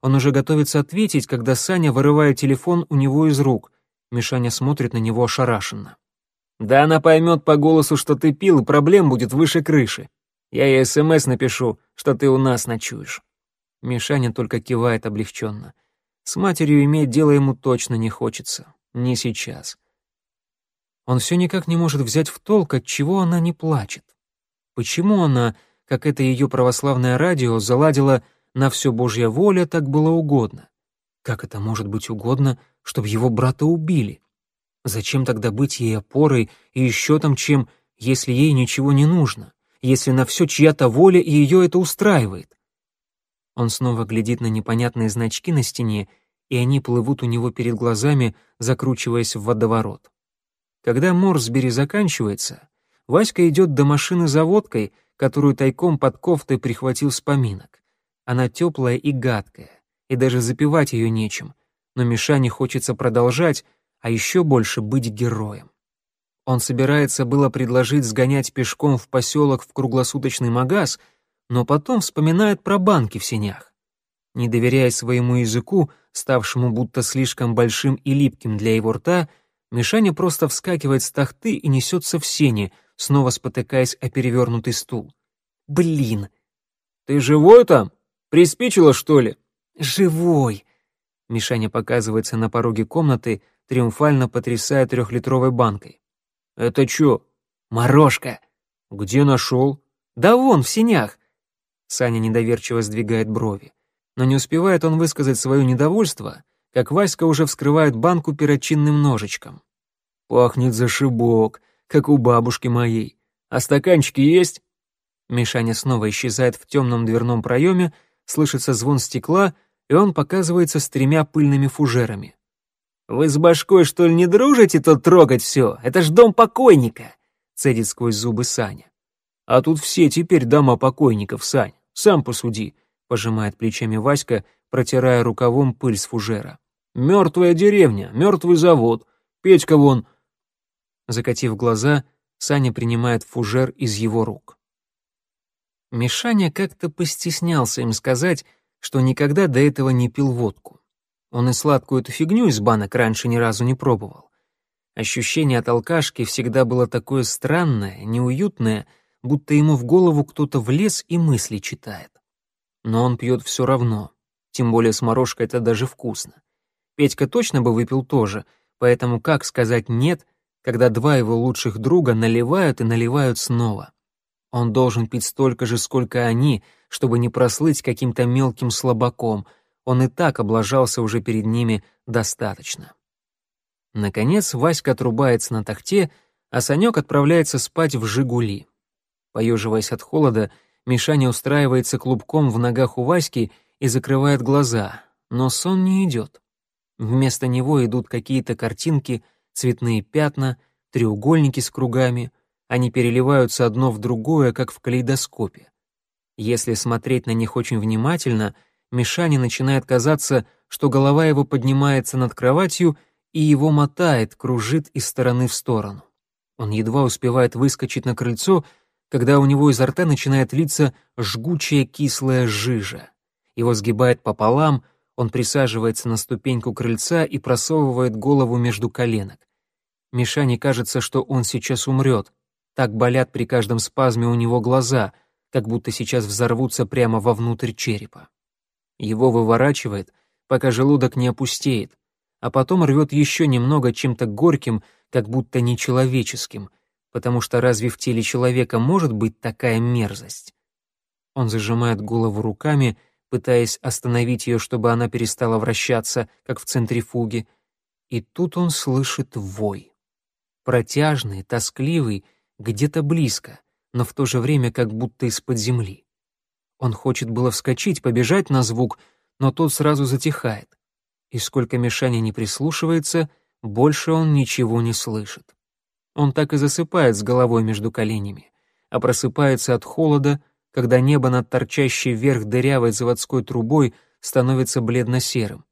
Он уже готовится ответить, когда Саня вырывает телефон у него из рук. Мишаня смотрит на него ошарашенно. «Да она поймет по голосу, что ты пил, и проблем будет выше крыши. Я ей СМС напишу, что ты у нас ночуешь». Мишаня только кивает облегченно. С матерью иметь дело ему точно не хочется. Не сейчас. Он все никак не может взять в толк, от чего она не плачет. Почему она, как это ее православное радио, заладила «на все Божья воля, так было угодно»? Как это может быть угодно, чтобы его брата убили? Зачем тогда быть ей опорой и еще там чем, если ей ничего не нужно, если на все чья-то воля и ее это устраивает? Он снова глядит на непонятные значки на стене, и они плывут у него перед глазами, закручиваясь в водоворот. Когда Морсбери заканчивается, Васька идет до машины за водкой, которую тайком под кофтой прихватил с поминок. Она теплая и гадкая, и даже запивать ее нечем, но Мишане хочется продолжать, а еще больше быть героем. Он собирается было предложить сгонять пешком в поселок в круглосуточный магаз, но потом вспоминает про банки в сенях. Не доверяя своему языку, ставшему будто слишком большим и липким для его рта, Мишаня просто вскакивает с тахты и несется в сени — снова спотыкаясь о перевернутый стул. «Блин!» «Ты живой там? Приспичило, что ли?» «Живой!» Мишаня показывается на пороге комнаты, триумфально потрясая трехлитровой банкой. «Это чё?» «Морожка!» «Где нашел?» «Да вон, в синях!» Саня недоверчиво сдвигает брови. Но не успевает он высказать свое недовольство, как Васька уже вскрывает банку перочинным ножичком. «Пахнет зашибок, как у бабушки моей. А стаканчики есть?» Мишаня снова исчезает в темном дверном проеме, слышится звон стекла, и он показывается с тремя пыльными фужерами. «Вы с башкой, что ли, не дружите тут трогать все? Это ж дом покойника!» — цедит сквозь зубы Саня. «А тут все теперь дома покойников, Сань, сам посуди», — пожимает плечами Васька, протирая рукавом пыль с фужера. «Мертвая деревня, мертвый завод. Петька вон...» Закатив глаза, Саня принимает фужер из его рук. Мишаня как-то постеснялся им сказать, что никогда до этого не пил водку. Он и сладкую эту фигню из банок раньше ни разу не пробовал. Ощущение от алкашки всегда было такое странное, неуютное, будто ему в голову кто-то влез и мысли читает. Но он пьет все равно, тем более с морожкой это даже вкусно. Петька точно бы выпил тоже, поэтому как сказать «нет», когда два его лучших друга наливают и наливают снова? Он должен пить столько же, сколько они, чтобы не прослыть каким-то мелким слабаком — он и так облажался уже перед ними достаточно. Наконец Васька отрубается на тахте, а Санек отправляется спать в «Жигули». Поеживаясь от холода, Мишаня устраивается клубком в ногах у Васьки и закрывает глаза, но сон не идет. Вместо него идут какие-то картинки, цветные пятна, треугольники с кругами. Они переливаются одно в другое, как в калейдоскопе. Если смотреть на них очень внимательно — Мишане начинает казаться, что голова его поднимается над кроватью и его мотает, кружит из стороны в сторону. Он едва успевает выскочить на крыльцо, когда у него изо рта начинает литься жгучая кислая жижа. Его сгибает пополам, он присаживается на ступеньку крыльца и просовывает голову между коленок. Мишане кажется, что он сейчас умрет. Так болят при каждом спазме у него глаза, как будто сейчас взорвутся прямо вовнутрь черепа. Его выворачивает, пока желудок не опустеет, а потом рвет еще немного чем-то горьким, как будто нечеловеческим, потому что разве в теле человека может быть такая мерзость? Он зажимает голову руками, пытаясь остановить ее, чтобы она перестала вращаться, как в центрифуге, и тут он слышит вой. Протяжный, тоскливый, где-то близко, но в то же время как будто из-под земли. Он хочет было вскочить, побежать на звук, но тот сразу затихает. И сколько Мишаня не прислушивается, больше он ничего не слышит. Он так и засыпает с головой между коленями, а просыпается от холода, когда небо над торчащей вверх дырявой заводской трубой становится бледно-серым.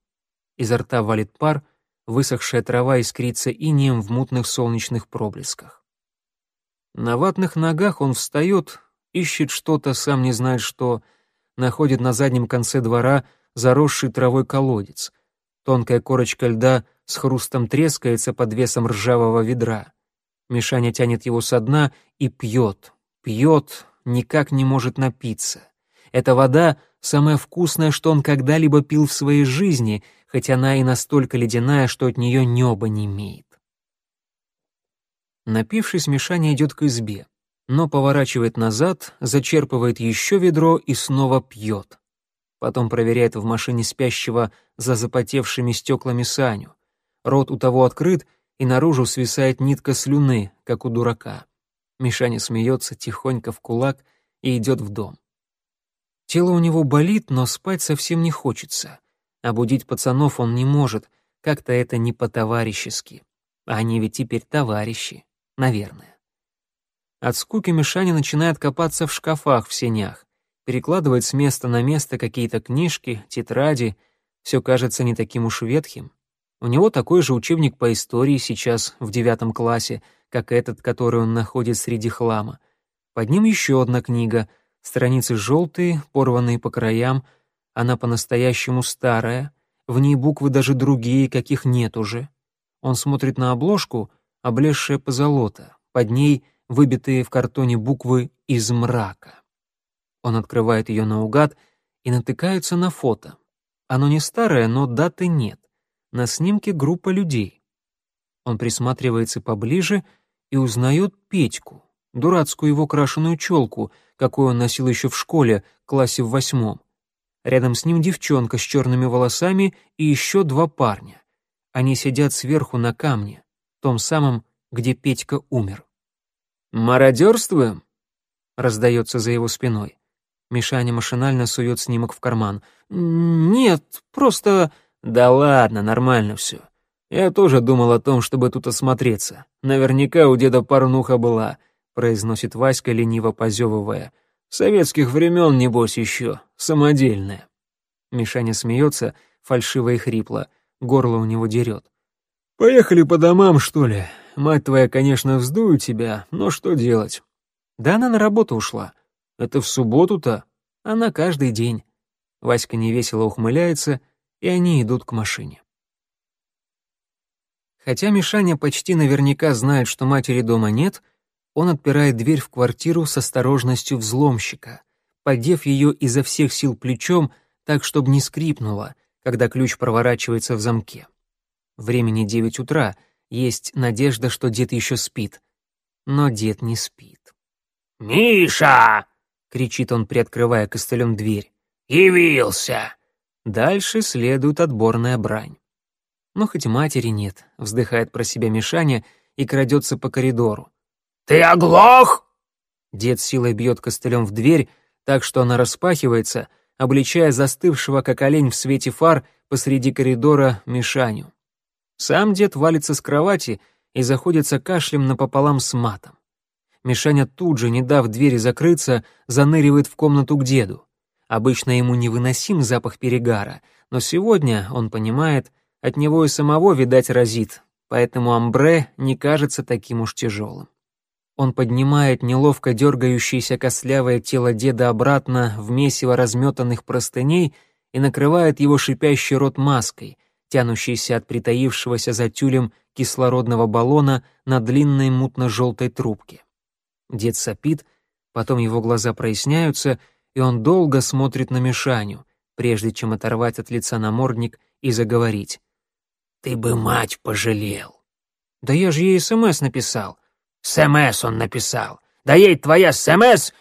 Изо рта валит пар, высохшая трава искрится инеем в мутных солнечных проблесках. На ватных ногах он встает, ищет что-то, сам не знает что, находит на заднем конце двора заросший травой колодец. Тонкая корочка льда с хрустом трескается под весом ржавого ведра. Мишаня тянет его со дна и пьет, пьет, никак не может напиться. Эта вода — самая вкусная, что он когда-либо пил в своей жизни, хоть она и настолько ледяная, что от нее неба не имеет. Напившись, Мишаня идет к избе но поворачивает назад, зачерпывает еще ведро и снова пьет. Потом проверяет в машине спящего за запотевшими стеклами Саню. Рот у того открыт, и наружу свисает нитка слюны, как у дурака. Мишаня смеется тихонько в кулак и идет в дом. Тело у него болит, но спать совсем не хочется. А будить пацанов он не может, как-то это не по-товарищески. А они ведь теперь товарищи, наверное. От скуки Мишаня начинает копаться в шкафах в сенях, перекладывать с места на место какие-то книжки, тетради. Все кажется не таким уж ветхим. У него такой же учебник по истории сейчас в девятом классе, как этот, который он находит среди хлама. Под ним еще одна книга, страницы желтые, порванные по краям, она по-настоящему старая, в ней буквы даже другие, каких нет уже. Он смотрит на обложку, облезшая позолота, под ней — выбитые в картоне буквы «из мрака». Он открывает ее наугад и натыкается на фото. Оно не старое, но даты нет. На снимке группа людей. Он присматривается поближе и узнает Петьку, дурацкую его крашеную челку, какую он носил еще в школе, классе в восьмом. Рядом с ним девчонка с черными волосами и еще два парня. Они сидят сверху на камне, том самом, где Петька умер. «Мародерствуем?» — раздается за его спиной. Мишаня машинально сует снимок в карман. «Нет, просто...» «Да ладно, нормально все. Я тоже думал о том, чтобы тут осмотреться. Наверняка у деда порнуха была», — произносит Васька, лениво позевывая. «Советских времен, небось, еще. Самодельная». Мишаня смеется, фальшиво и хрипло. Горло у него дерет. «Поехали по домам, что ли? Мать твоя, конечно, вздует тебя, но что делать?» «Да она на работу ушла». «Это в субботу-то?» «Она каждый день». Васька невесело ухмыляется, и они идут к машине. Хотя Мишаня почти наверняка знает, что матери дома нет, он отпирает дверь в квартиру с осторожностью взломщика, поддев ее изо всех сил плечом, так, чтобы не скрипнуло, когда ключ проворачивается в замке. Времени девять утра, есть надежда, что дед еще спит. Но дед не спит. «Миша!» — кричит он, приоткрывая костылем дверь. «Явился!» Дальше следует отборная брань. Но хоть матери нет, вздыхает про себя Мишаня и крадется по коридору. «Ты оглох?» Дед силой бьет костылем в дверь, так что она распахивается, обличая застывшего, как олень в свете фар, посреди коридора Мишаню. Сам дед валится с кровати и заходится кашлем напополам с матом. Мишаня тут же, не дав двери закрыться, заныривает в комнату к деду. Обычно ему невыносим запах перегара, но сегодня, он понимает, от него и самого, видать, разит, поэтому амбре не кажется таким уж тяжелым. Он поднимает неловко дергающееся костлявое тело деда обратно в месиво разметанных простыней и накрывает его шипящий рот маской, тянущейся от притаившегося за тюлем кислородного баллона на длинной мутно-желтой трубке. Дед сопит, потом его глаза проясняются, и он долго смотрит на Мишаню, прежде чем оторвать от лица намордник и заговорить. «Ты бы мать пожалел!» «Да я же ей СМС написал!» СМС он написал. Да ей твоя СМС...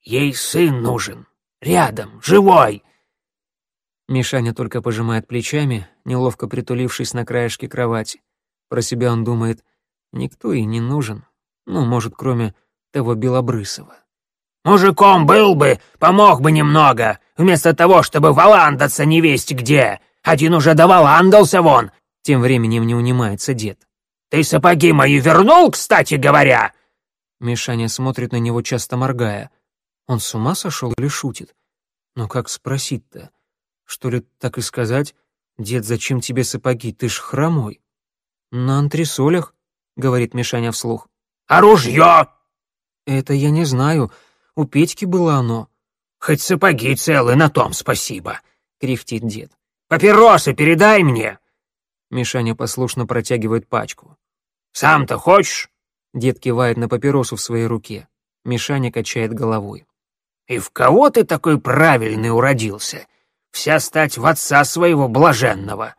Ей сын нужен. Рядом, живой. Мишаня только пожимает плечами, неловко притулившись на краешке кровати. Про себя он думает, никто и не нужен. Ну, может, кроме того Белобрысова. «Мужиком был бы, помог бы немного, вместо того, чтобы валандаться невесть где. Один уже доваландался вон!» Тем временем не унимается дед. Ты сапоги мои вернул, кстати говоря?» Мишаня смотрит на него, часто моргая. Он с ума сошел или шутит? Но как спросить-то? Что ли так и сказать? «Дед, зачем тебе сапоги? Ты ж хромой». «На антресолях», — говорит Мишаня вслух. «А ружье?» «Это я не знаю. У Петьки было оно». «Хоть сапоги целы, на том спасибо», — кряхтит дед. «Папиросы передай мне». Мишаня послушно протягивает пачку. «Сам-то хочешь?» Дед кивает на папиросу в своей руке. Мишаня качает головой. «И в кого ты такой правильный уродился? Вся стать в отца своего блаженного.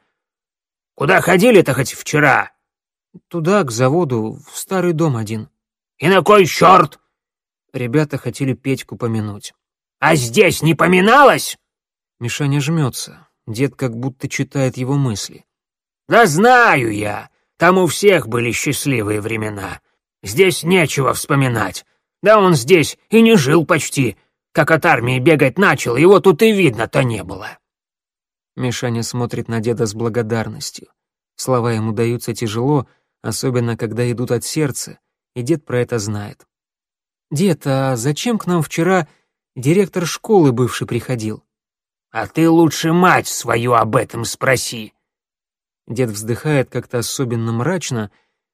Куда ходили-то хоть вчера?» «Туда, к заводу, в старый дом один». «И на кой черт?» Ребята хотели Петьку помянуть. «А здесь не поминалось?» Мишаня жмется. Дед как будто читает его мысли. «Да знаю я. Там у всех были счастливые времена. Здесь нечего вспоминать. Да он здесь и не жил почти. Как от армии бегать начал, его тут и видно-то не было». Мишаня смотрит на деда с благодарностью. Слова ему даются тяжело, особенно когда идут от сердца, и дед про это знает. «Дед, а зачем к нам вчера директор школы бывший приходил?» «А ты лучше мать свою об этом спроси», Дед вздыхает как-то особенно мрачно,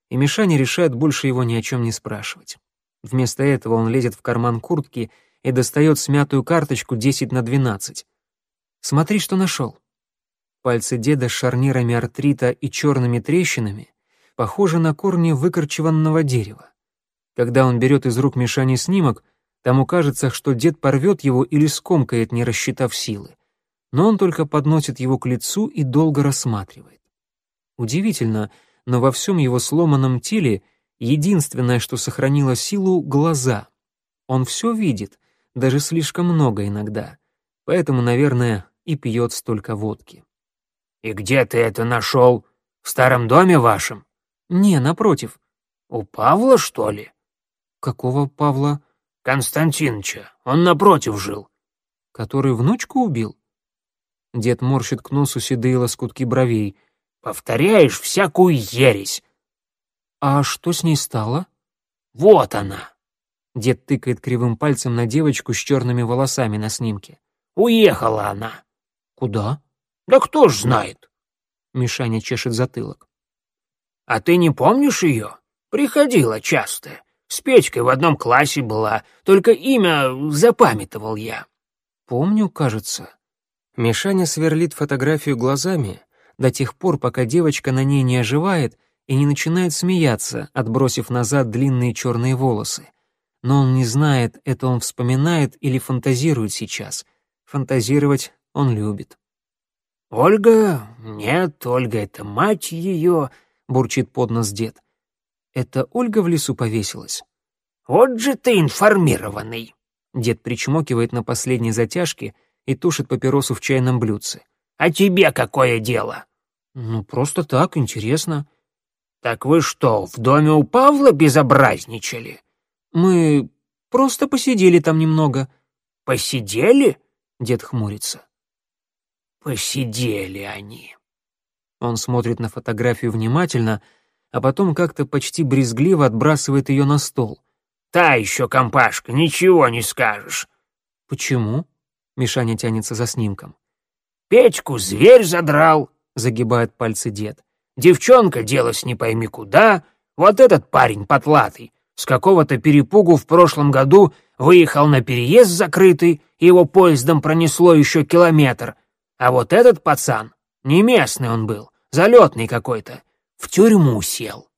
и Мишаня решает больше его ни о чем не спрашивать. Вместо этого он лезет в карман куртки и достает смятую карточку 10 на 12. «Смотри, что нашел». Пальцы деда с шарнирами артрита и черными трещинами похожи на корни выкорчеванного дерева. Когда он берет из рук Мишани снимок, тому кажется, что дед порвет его или скомкает, не рассчитав силы. Но он только подносит его к лицу и долго рассматривает. Удивительно, но во всем его сломанном теле единственное, что сохранило силу — глаза. Он все видит, даже слишком много иногда. поэтому, наверное, и пьет столько водки. «И где ты это нашел? В старом доме вашем?» «Не, напротив». «У Павла, что ли?» «Какого Павла?» «Константиныча. Он напротив жил». «Который внучку убил?» Дед морщит к носу седые лоскутки бровей. «Повторяешь всякую ересь». «А что с ней стало?» «Вот она». Дед тыкает кривым пальцем на девочку с черными волосами на снимке. «Уехала она». «Куда?» «Да кто ж знает». Мишаня чешет затылок. «А ты не помнишь ее? Приходила часто. С Петькой в одном классе была, только имя запамятовал я». «Помню, кажется». Мишаня сверлит фотографию глазами до тех пор, пока девочка на ней не оживает и не начинает смеяться, отбросив назад длинные черные волосы. Но он не знает, это он вспоминает или фантазирует сейчас. Фантазировать он любит. «Ольга? Нет, Ольга — это мать ее», — бурчит под нос дед. «Это Ольга в лесу повесилась?» «Вот же ты информированный!» Дед причмокивает на последней затяжке и тушит папиросу в чайном блюдце. «А тебе какое дело?» «Ну, просто так, интересно». «Так вы что, в доме у Павла безобразничали?» «Мы просто посидели там немного». «Посидели?» — дед хмурится. Посидели они. Он смотрит на фотографию внимательно, а потом как-то почти брезгливо отбрасывает ее на стол. «Та еще компашка, ничего не скажешь». «Почему?» — Мишаня тянется за снимком. «Печку зверь задрал», — загибает пальцы дед. «Девчонка делась не пойми куда. Вот этот парень потлатый с какого-то перепугу в прошлом году выехал на переезд закрытый, его поездом пронесло еще километр, а вот этот пацан, не местный он был, залетный какой-то, в тюрьму сел.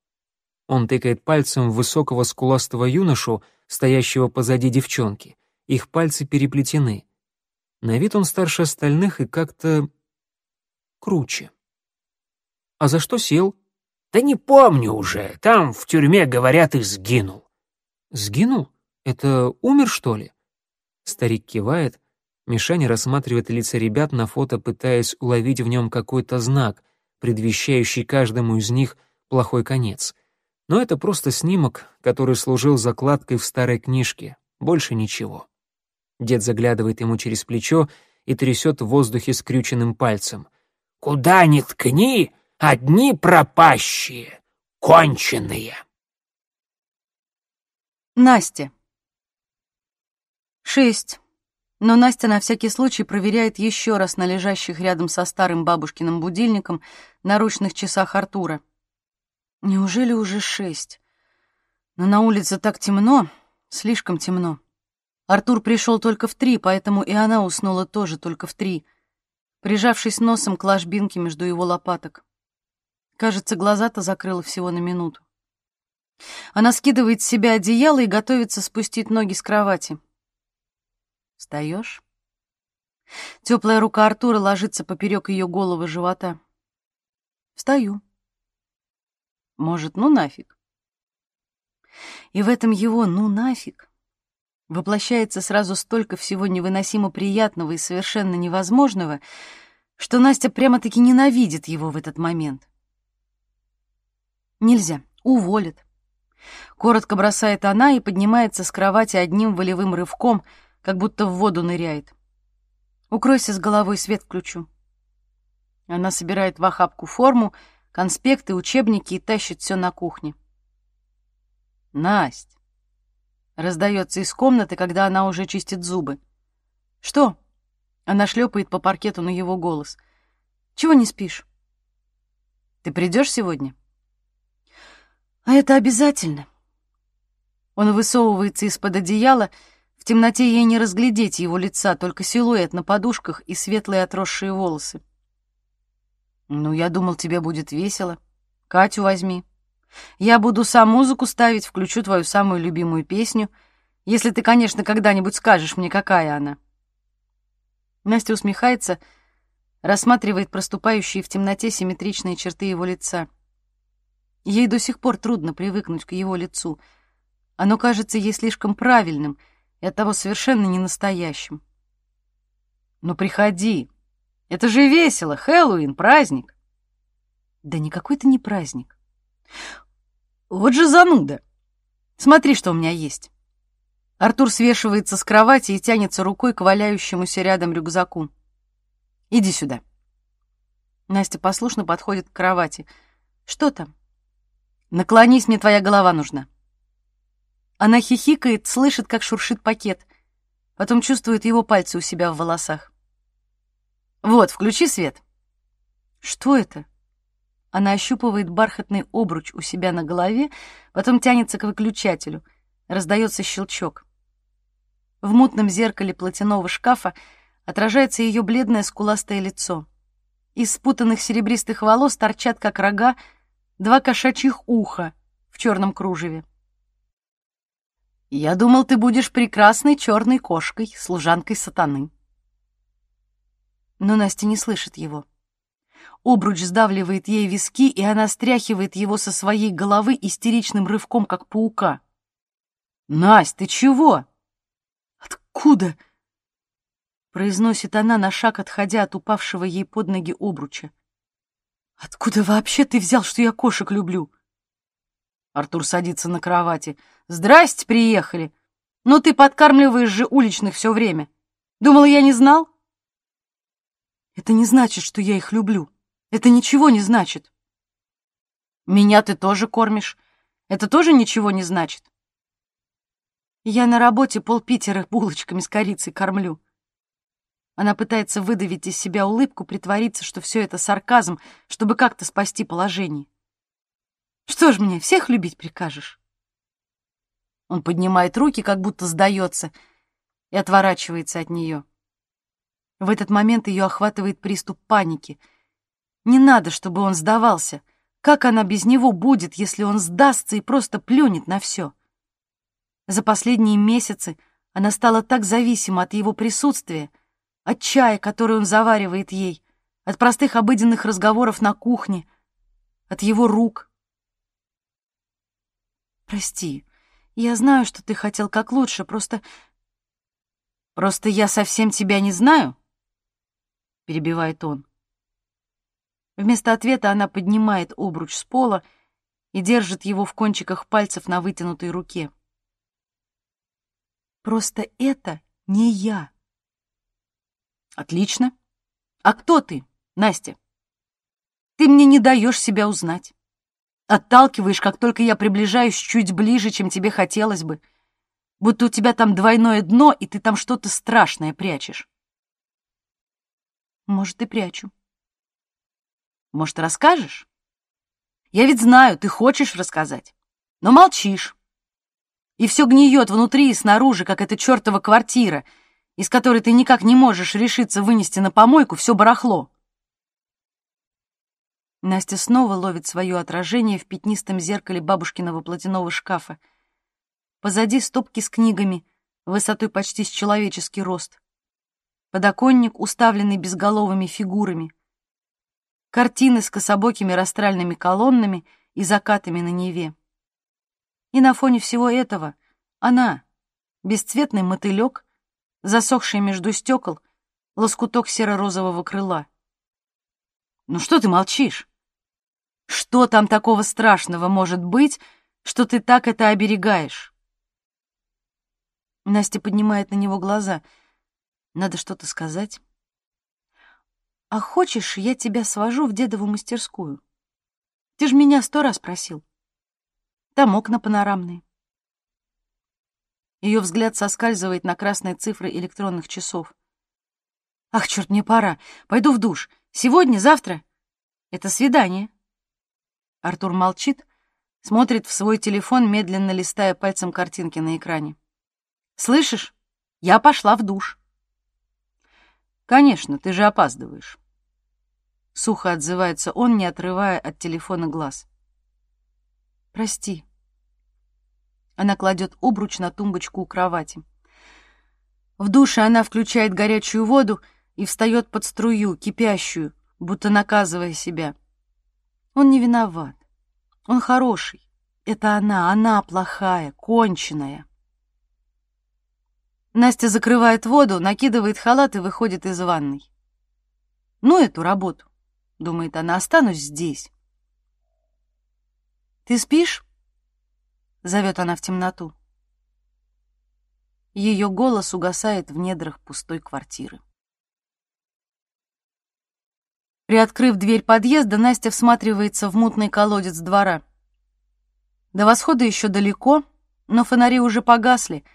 Он тыкает пальцем в высокого скуластого юношу, стоящего позади девчонки. Их пальцы переплетены. На вид он старше остальных и как-то... круче. А за что сел? Да не помню уже, там в тюрьме, говорят, и сгинул. Сгинул? Это умер, что ли? Старик кивает, Мишаня рассматривает лица ребят на фото, пытаясь уловить в нем какой-то знак, предвещающий каждому из них плохой конец. Но это просто снимок, который служил закладкой в старой книжке, больше ничего. Дед заглядывает ему через плечо и трясет в воздухе скрюченным пальцем. «Куда ни ткни, одни пропащие, конченые!» Настя. Шесть. Но Настя на всякий случай проверяет еще раз на лежащих рядом со старым бабушкиным будильником наручных часах Артура. Неужели уже шесть? Но на улице так темно, слишком темно. Артур пришел только в три, поэтому и она уснула тоже только в три, прижавшись носом к ложбинке между его лопаток. Кажется, глаза-то закрыла всего на минуту. Она скидывает с себя одеяло и готовится спустить ноги с кровати. Встаешь? Теплая рука Артура ложится поперек ее головы живота. Встаю. Может, ну нафиг. И в этом его «ну нафиг» воплощается сразу столько всего невыносимо приятного и совершенно невозможного, что Настя прямо-таки ненавидит его в этот момент. Нельзя, уволят. Коротко бросает она и поднимается с кровати одним волевым рывком — как будто в воду ныряет. Укройся с головой, свет включу. Она собирает в охапку форму, конспекты, учебники и тащит все на кухне. Насть. Раздается из комнаты, когда она уже чистит зубы. Что? Она шлепает по паркету на его голос. Чего не спишь? Ты придешь сегодня? А это обязательно. Он высовывается из-под одеяла в темноте ей не разглядеть его лица, только силуэт на подушках и светлые отросшие волосы. «Ну, я думал, тебе будет весело. Катю возьми. Я буду сам музыку ставить, включу твою самую любимую песню, если ты, конечно, когда-нибудь скажешь мне, какая она». Настя усмехается, рассматривает проступающие в темноте симметричные черты его лица. Ей до сих пор трудно привыкнуть к его лицу. Оно кажется ей слишком правильным — и оттого совершенно не настоящим. Ну, приходи. Это же весело, Хэллоуин, праздник. Да никакой это не праздник. Вот же зануда. Смотри, что у меня есть. Артур свешивается с кровати и тянется рукой к валяющемуся рядом рюкзаку. Иди сюда. Настя послушно подходит к кровати. Что там? Наклонись, мне твоя голова нужна. Она хихикает, слышит, как шуршит пакет. Потом чувствует его пальцы у себя в волосах. Вот, включи свет. Что это? Она ощупывает бархатный обруч у себя на голове, потом тянется к выключателю. Раздается щелчок. В мутном зеркале платяного шкафа отражается ее бледное скуластое лицо. Из спутанных серебристых волос торчат, как рога, два кошачьих уха в черном кружеве. «Я думал, ты будешь прекрасной черной кошкой, служанкой сатаны». Но Настя не слышит его. Обруч сдавливает ей виски, и она стряхивает его со своей головы истеричным рывком, как паука. «Насть, ты чего?» «Откуда?» — произносит она на шаг, отходя от упавшего ей под ноги обруча. «Откуда вообще ты взял, что я кошек люблю?» Артур садится на кровати. «Здрасте, приехали! Ну ты подкармливаешь же уличных все время. Думала, я не знал?» «Это не значит, что я их люблю. Это ничего не значит». «Меня ты тоже кормишь. Это тоже ничего не значит. Я на работе полпитера булочками с корицей кормлю. Она пытается выдавить из себя улыбку, притвориться, что все это сарказм, чтобы как-то спасти положение. Что ж мне, всех любить прикажешь? Он поднимает руки, как будто сдается, и отворачивается от нее. В этот момент ее охватывает приступ паники. Не надо, чтобы он сдавался. Как она без него будет, если он сдастся и просто плюнет на все? За последние месяцы она стала так зависима от его присутствия, от чая, который он заваривает ей, от простых обыденных разговоров на кухне, от его рук. «Прости, я знаю, что ты хотел как лучше, просто...» «Просто я совсем тебя не знаю?» — перебивает он. Вместо ответа она поднимает обруч с пола и держит его в кончиках пальцев на вытянутой руке. Просто это не я. Отлично. А кто ты, Настя? Ты мне не даешь себя узнать. Отталкиваешь, как только я приближаюсь чуть ближе, чем тебе хотелось бы. Будто у тебя там двойное дно, и ты там что-то страшное прячешь. Может, и прячу. Может, расскажешь? Я ведь знаю, ты хочешь рассказать, но молчишь и все гниет внутри и снаружи, как эта чертова квартира, из которой ты никак не можешь решиться вынести на помойку все барахло. Настя снова ловит свое отражение в пятнистом зеркале бабушкиного платяного шкафа. Позади стопки с книгами, высотой почти с человеческий рост. Подоконник, уставленный безголовыми фигурами. Картины с кособокими растральными колоннами и закатами на Неве. И на фоне всего этого она, бесцветный мотылек, засохший между стекол, лоскуток серо-розового крыла. «Ну что ты молчишь? Что там такого страшного может быть, что ты так это оберегаешь?» Настя поднимает на него глаза. Надо что-то сказать. «А хочешь, я тебя свожу в дедову мастерскую? Ты ж меня сто раз просил. Там окна панорамные. Ее взгляд соскальзывает на красные цифры электронных часов. «Ах, черт, мне пора. Пойду в душ. Сегодня, завтра. Это свидание». Артур молчит, смотрит в свой телефон, медленно листая пальцем картинки на экране. «Слышишь? Я пошла в душ». «Конечно, ты же опаздываешь». Сухо отзывается он, не отрывая от телефона глаз. Прости. Она кладет обруч на тумбочку у кровати. В душе она включает горячую воду и встает под струю, кипящую, будто наказывая себя. Он не виноват. Он хороший. Это она, она плохая, конченая. Настя закрывает воду, накидывает халат и выходит из ванной. «Ну, эту работу», — думает она, — «останусь здесь». «Ты спишь?» — зовет она в темноту. Ее голос угасает в недрах пустой квартиры. Приоткрыв дверь подъезда, Настя всматривается в мутный колодец двора. До восхода еще далеко, но фонари уже погасли,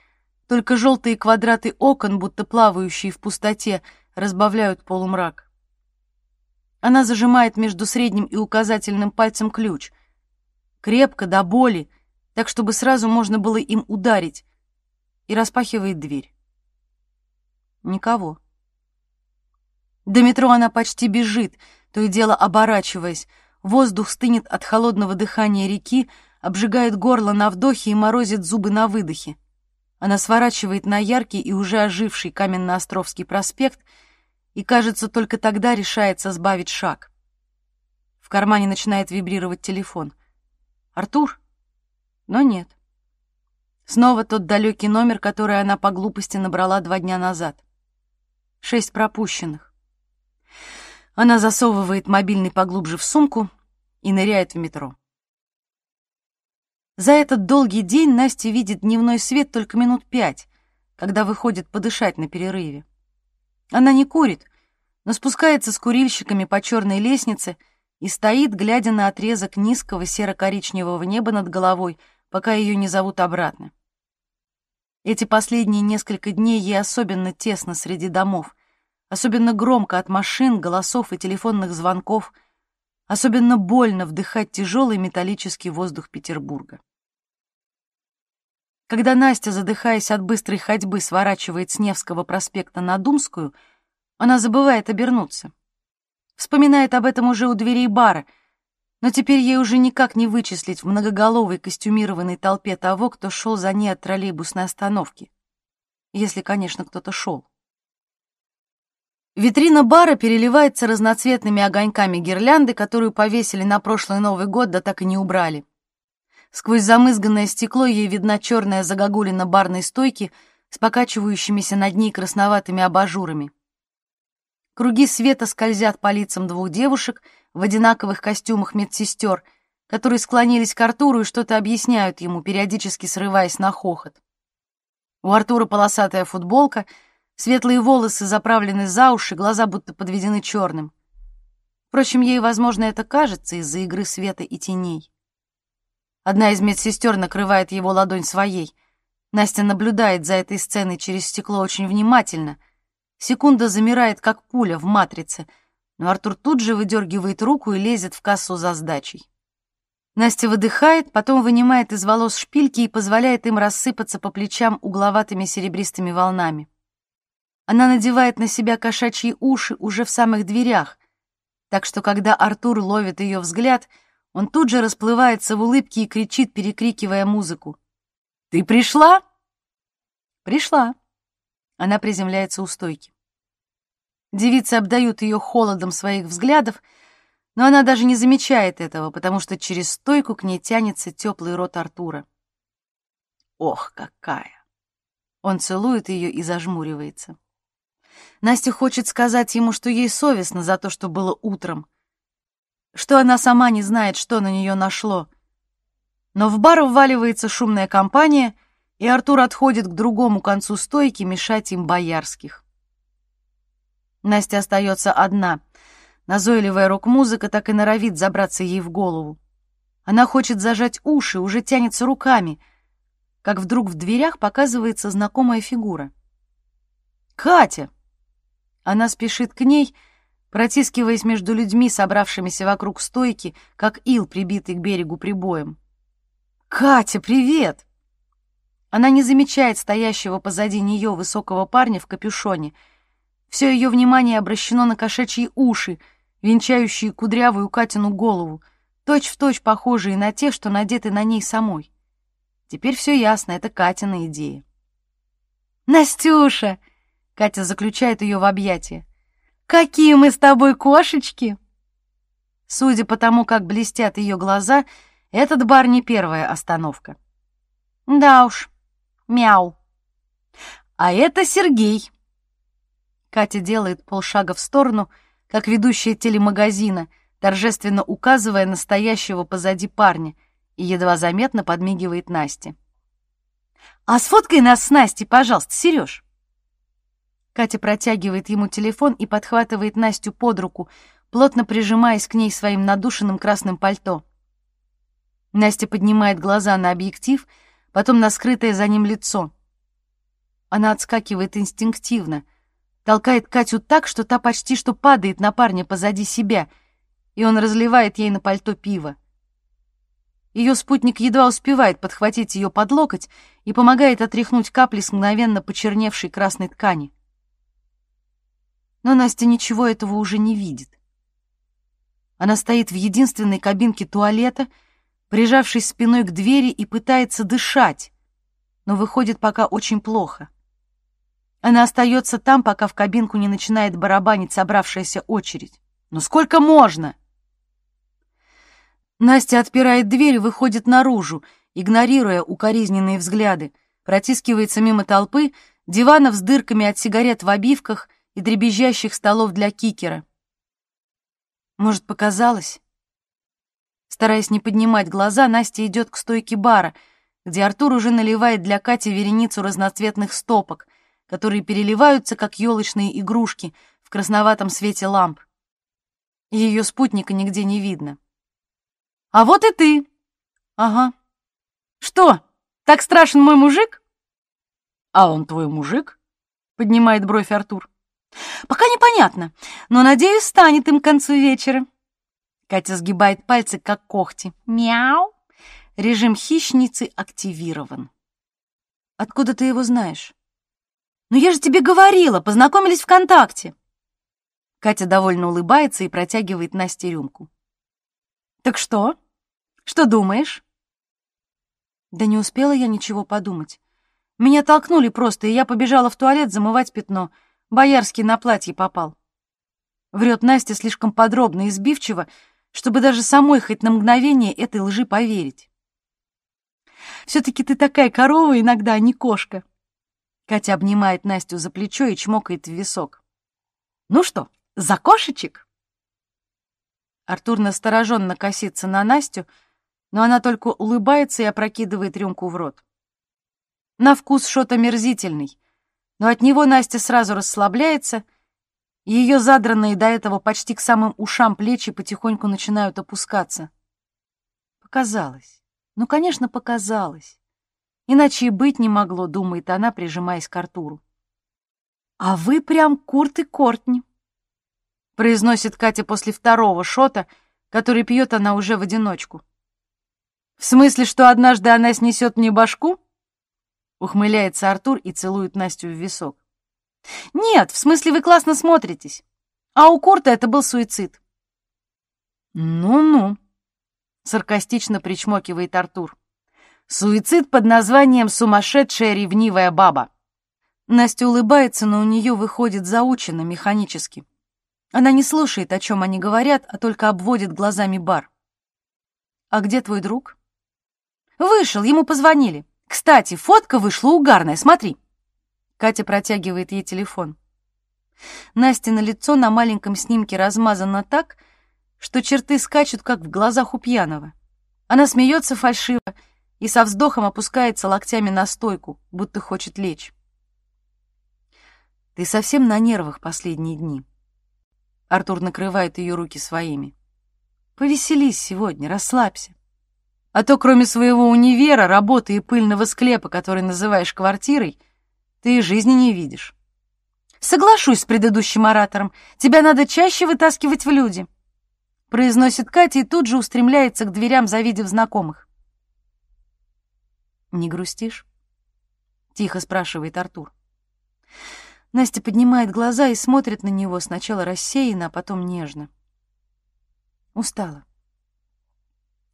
только желтые квадраты окон, будто плавающие в пустоте, разбавляют полумрак. Она зажимает между средним и указательным пальцем ключ. Крепко, до боли, так, чтобы сразу можно было им ударить, и распахивает дверь. Никого. До метро она почти бежит, то и дело оборачиваясь. Воздух стынет от холодного дыхания реки, обжигает горло на вдохе и морозит зубы на выдохе. Она сворачивает на яркий и уже оживший Каменно-Островский проспект и, кажется, только тогда решается сбавить шаг. В кармане начинает вибрировать телефон. «Артур?» Но нет. Снова тот далекий номер, который она по глупости набрала два дня назад. Шесть пропущенных. Она засовывает мобильный поглубже в сумку и ныряет в метро. За этот долгий день Настя видит дневной свет только минут пять, когда выходит подышать на перерыве. Она не курит, но спускается с курильщиками по черной лестнице и стоит, глядя на отрезок низкого серо-коричневого неба над головой, пока ее не зовут обратно. Эти последние несколько дней ей особенно тесно среди домов, особенно громко от машин, голосов и телефонных звонков, особенно больно вдыхать тяжелый металлический воздух Петербурга. Когда Настя, задыхаясь от быстрой ходьбы, сворачивает с Невского проспекта на Думскую, она забывает обернуться. Вспоминает об этом уже у дверей бара, но теперь ей уже никак не вычислить в многоголовой костюмированной толпе того, кто шел за ней от троллейбусной остановки. Если, конечно, кто-то шел. Витрина бара переливается разноцветными огоньками гирлянды, которую повесили на прошлый Новый год, да так и не убрали. Сквозь замызганное стекло ей видна черная загогулина барной стойки с покачивающимися над ней красноватыми абажурами. Круги света скользят по лицам двух девушек в одинаковых костюмах медсестер, которые склонились к Артуру и что-то объясняют ему, периодически срываясь на хохот. У Артура полосатая футболка — Светлые волосы заправлены за уши, глаза будто подведены черным. Впрочем, ей, возможно, это кажется из-за игры света и теней. Одна из медсестер накрывает его ладонь своей. Настя наблюдает за этой сценой через стекло очень внимательно. Секунда замирает, как пуля в матрице, но Артур тут же выдергивает руку и лезет в кассу за сдачей. Настя выдыхает, потом вынимает из волос шпильки и позволяет им рассыпаться по плечам угловатыми серебристыми волнами. Она надевает на себя кошачьи уши уже в самых дверях, так что когда Артур ловит ее взгляд, он тут же расплывается в улыбке и кричит, перекрикивая музыку. «Ты пришла?» «Пришла». Она приземляется у стойки. Девицы обдают ее холодом своих взглядов, но она даже не замечает этого, потому что через стойку к ней тянется теплый рот Артура. Ох, какая! Он целует ее и зажмуривается. Настя хочет сказать ему, что ей совестно за то, что было утром, что она сама не знает, что на нее нашло. Но в бар вваливается шумная компания, и Артур отходит к другому концу стойки мешать им боярских. Настя остается одна. Назойливая рок-музыка так и норовит забраться ей в голову. Она хочет зажать уши, уже тянется руками, как вдруг в дверях показывается знакомая фигура. «Катя!» Она спешит к ней, протискиваясь между людьми, собравшимися вокруг стойки, как ил, прибитый к берегу прибоем. «Катя, привет!» Она не замечает стоящего позади нее высокого парня в капюшоне. Все ее внимание обращено на кошачьи уши, венчающие кудрявую Катину голову, точь-в-точь точь похожие на те, что надеты на ней самой. Теперь все ясно, это Катина идея. «Настюша!» Катя заключает ее в объятия. «Какие мы с тобой кошечки!» Судя по тому, как блестят ее глаза, этот бар не первая остановка. «Да уж, мяу. А это Сергей. Катя делает полшага в сторону, как ведущая телемагазина, торжественно указывая настоящего позади парня, и едва заметно подмигивает Насте. «А сфоткай нас с Настей, пожалуйста, Сереж!» Катя протягивает ему телефон и подхватывает Настю под руку, плотно прижимаясь к ней своим надушенным красным пальто. Настя поднимает глаза на объектив, потом на скрытое за ним лицо. Она отскакивает инстинктивно, толкает Катю так, что та почти что падает на парня позади себя, и он разливает ей на пальто пиво. Ее спутник едва успевает подхватить ее под локоть и помогает отряхнуть капли с мгновенно почерневшей красной ткани. Но Настя ничего этого уже не видит. Она стоит в единственной кабинке туалета — прижавшись спиной к двери и пытается дышать, но выходит пока очень плохо. Она остается там, пока в кабинку не начинает барабанить собравшаяся очередь. «Ну сколько можно?» Настя отпирает дверь и выходит наружу, игнорируя укоризненные взгляды, протискивается мимо толпы, диванов с дырками от сигарет в обивках и дребезжащих столов для кикера. Может, показалось? Стараясь не поднимать глаза, Настя идет к стойке бара, где Артур уже наливает для Кати вереницу разноцветных стопок, которые переливаются, как елочные игрушки в красноватом свете ламп. Ее спутника нигде не видно. «А вот и ты!» «Ага. Что, так страшен мой мужик?» «А он твой мужик?» — поднимает бровь Артур. «Пока непонятно, но, надеюсь, станет им к концу вечера». Катя сгибает пальцы, как когти. Мяу! Режим хищницы активирован. Откуда ты его знаешь? Ну я же тебе говорила, познакомились ВКонтакте. Катя довольно улыбается и протягивает Насте рюмку. Так что? Что думаешь? Да не успела я ничего подумать. Меня толкнули просто, и я побежала в туалет замывать пятно. Боярский на платье попал. Врет Настя слишком подробно и сбивчиво, чтобы даже самой хоть на мгновение этой лжи поверить. «Все-таки ты такая корова иногда, а не кошка!» Катя обнимает Настю за плечо и чмокает в висок. «Ну что, за кошечек?» Артур настороженно косится на Настю, но она только улыбается и опрокидывает рюмку в рот. На вкус что-то мерзительный, но от него Настя сразу расслабляется — ее задранные до этого почти к самым ушам плечи потихоньку начинают опускаться. Показалось. Ну, конечно, показалось. Иначе и быть не могло, думает она, прижимаясь к Артуру. «А вы прям Курт и Кортни», — произносит Катя после второго шота, который пьет она уже в одиночку. «В смысле, что однажды она снесет мне башку?» Ухмыляется Артур и целует Настю в висок. «Нет, в смысле вы классно смотритесь. А у Курта это был суицид». «Ну-ну», — саркастично причмокивает Артур. «Суицид под названием «Сумасшедшая ревнивая баба». Настя улыбается, но у нее выходит заучено, механически. Она не слушает, о чем они говорят, а только обводит глазами бар. «А где твой друг?» «Вышел, ему позвонили. Кстати, фотка вышла угарная, смотри». Катя протягивает ей телефон. Настя на лицо на маленьком снимке размазано так, что черты скачут, как в глазах у пьяного. Она смеется фальшиво и со вздохом опускается локтями на стойку, будто хочет лечь. «Ты совсем на нервах последние дни». Артур накрывает ее руки своими. «Повеселись сегодня, расслабься. А то, кроме своего универа, работы и пыльного склепа, который называешь квартирой, ты и жизни не видишь. Соглашусь с предыдущим оратором. Тебя надо чаще вытаскивать в люди. Произносит Катя и тут же устремляется к дверям, завидев знакомых. Не грустишь? Тихо спрашивает Артур. Настя поднимает глаза и смотрит на него сначала рассеянно, а потом нежно. Устала.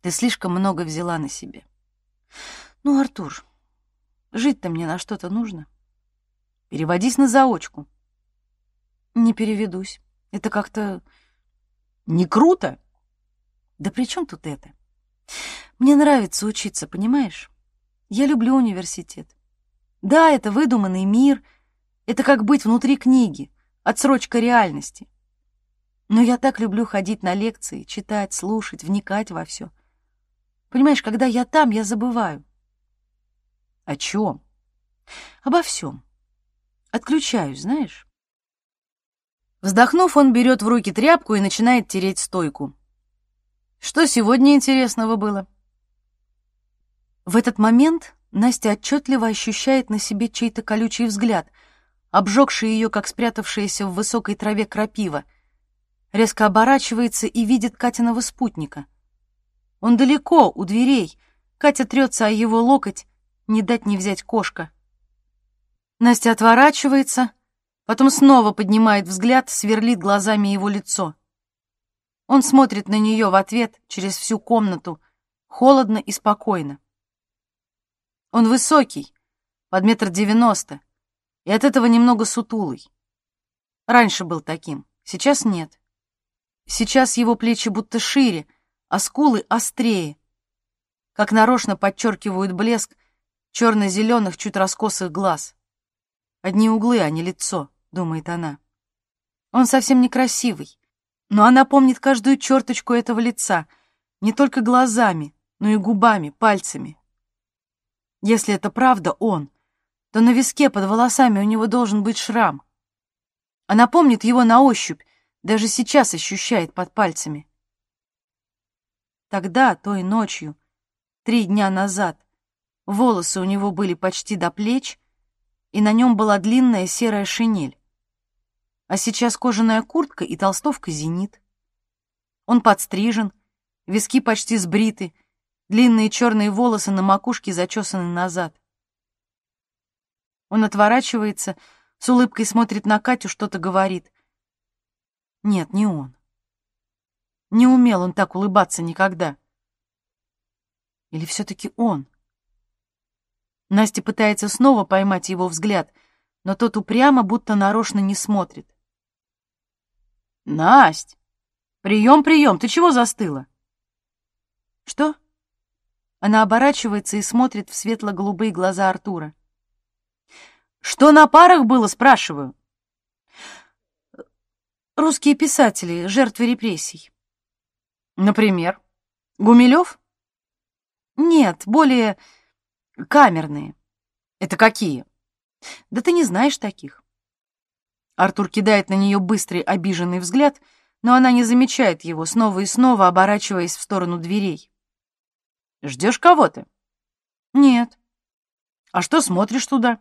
Ты слишком много взяла на себе. Ну, Артур, жить-то мне на что-то нужно. Переводись на заочку. Не переведусь. Это как-то... Не круто? Да при чем тут это? Мне нравится учиться, понимаешь? Я люблю университет. Да, это выдуманный мир, это как быть внутри книги, отсрочка реальности. Но я так люблю ходить на лекции, читать, слушать, вникать во все. Понимаешь, когда я там, я забываю. О чем? Обо всем. Отключаюсь, знаешь? Вздохнув, он берет в руки тряпку и начинает тереть стойку. Что сегодня интересного было? В этот момент Настя отчетливо ощущает на себе чей-то колючий взгляд, обжегший ее, как спрятавшаяся в высокой траве крапива. Резко оборачивается и видит Катиного спутника. Он далеко, у дверей. Катя трется о его локоть, не дать не взять кошка. Настя отворачивается, потом снова поднимает взгляд, сверлит глазами его лицо. Он смотрит на нее в ответ через всю комнату, холодно и спокойно. Он высокий, под метр девяносто, и от этого немного сутулый. Раньше был таким, сейчас нет. Сейчас его плечи будто шире, а скулы острее, как нарочно подчеркивают блеск черно-зеленых, чуть раскосых глаз. Одни углы, а не лицо, думает она. Он совсем некрасивый, но она помнит каждую черточку этого лица, не только глазами, но и губами, пальцами. Если это правда он, то на виске под волосами у него должен быть шрам. Она помнит его на ощупь, даже сейчас ощущает под пальцами. Тогда, той ночью, три дня назад, волосы у него были почти до плеч, и на нем была длинная серая шинель. А сейчас кожаная куртка и толстовка «Зенит». Он подстрижен, виски почти сбриты, длинные черные волосы на макушке зачесаны назад. Он отворачивается, с улыбкой смотрит на Катю, что-то говорит. Нет, не он. Не умел он так улыбаться никогда. Или все-таки он? Настя пытается снова поймать его взгляд, но тот упрямо, будто нарочно не смотрит. «Насть! Прием, прием! Ты чего застыла?» «Что?» Она оборачивается и смотрит в светло-голубые глаза Артура. «Что на парах было, спрашиваю?» «Русские писатели, жертвы репрессий». «Например? Гумилев?» «Нет, более камерные. Это какие? Да ты не знаешь таких. Артур кидает на нее быстрый обиженный взгляд, но она не замечает его, снова и снова оборачиваясь в сторону дверей. Ждешь кого-то? Нет. А что смотришь туда?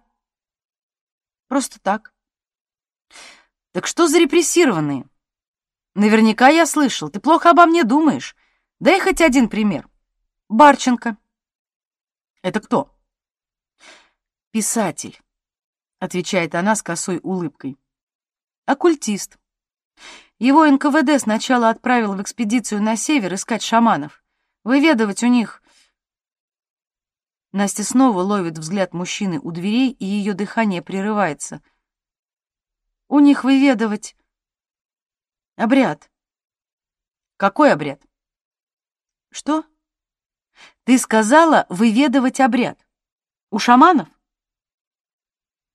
Просто так. Так что за репрессированные? Наверняка я слышал, ты плохо обо мне думаешь. Дай хоть один пример. Барченко. Это кто? Писатель, отвечает она с косой улыбкой. Оккультист. Его НКВД сначала отправил в экспедицию на север искать шаманов, выведывать у них... Настя снова ловит взгляд мужчины у дверей, и ее дыхание прерывается. У них выведывать... Обряд. Какой обряд? Что? Ты сказала выведывать обряд. У шаманов?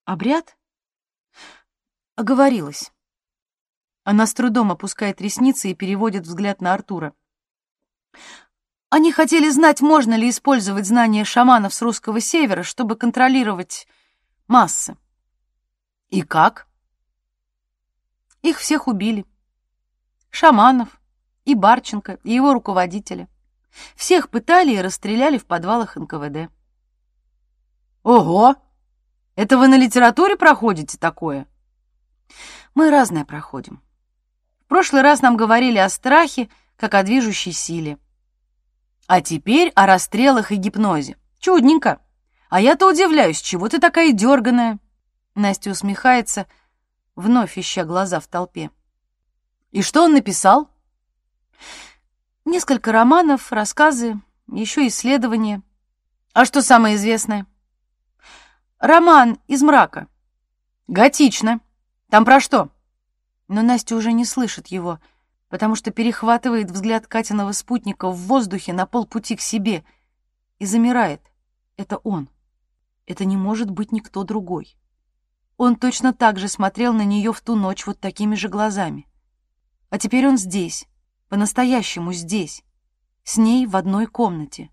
Обряд? Оговорилась. Она с трудом опускает ресницы и переводит взгляд на Артура. Они хотели знать, можно ли использовать знания шаманов с русского севера, чтобы контролировать массы. И как? Их всех убили. Шаманов, и Барченко, и его руководителя. Всех пытали и расстреляли в подвалах НКВД. Ого! Это вы на литературе проходите такое? Мы разное проходим. В прошлый раз нам говорили о страхе, как о движущей силе. А теперь о расстрелах и гипнозе. Чудненько. А я-то удивляюсь, чего ты такая дерганая? Настя усмехается, вновь ища глаза в толпе. И что он написал? Несколько романов, рассказы, еще исследования. А что самое известное? Роман «Из мрака». Готично. Там про что? Но Настя уже не слышит его, потому что перехватывает взгляд Катиного спутника в воздухе на полпути к себе и замирает. Это он. это не может быть никто другой. Он точно так же смотрел на нее в ту ночь вот такими же глазами. А теперь он здесь, по-настоящему здесь, с ней в одной комнате.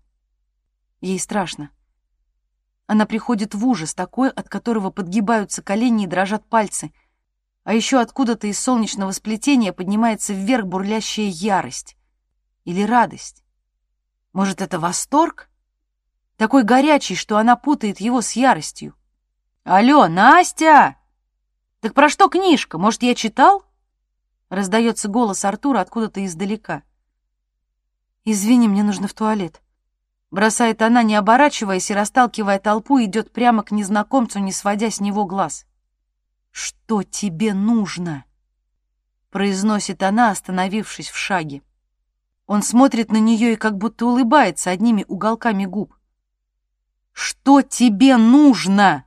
Ей страшно. Она приходит в ужас, такой, от которого подгибаются колени и дрожат пальцы. А еще откуда-то из солнечного сплетения поднимается вверх бурлящая ярость. Или радость. Может, это восторг? Такой горячий, что она путает его с яростью. «Алло, Настя!» «Так про что книжка? Может, я читал?» Раздается голос Артура откуда-то издалека. «Извини, мне нужно в туалет». Бросает она, не оборачиваясь и, расталкивая толпу, идет прямо к незнакомцу, не сводя с него глаз. «Что тебе нужно?» произносит она, остановившись в шаге. Он смотрит на нее и как будто улыбается одними уголками губ. «Что тебе нужно?»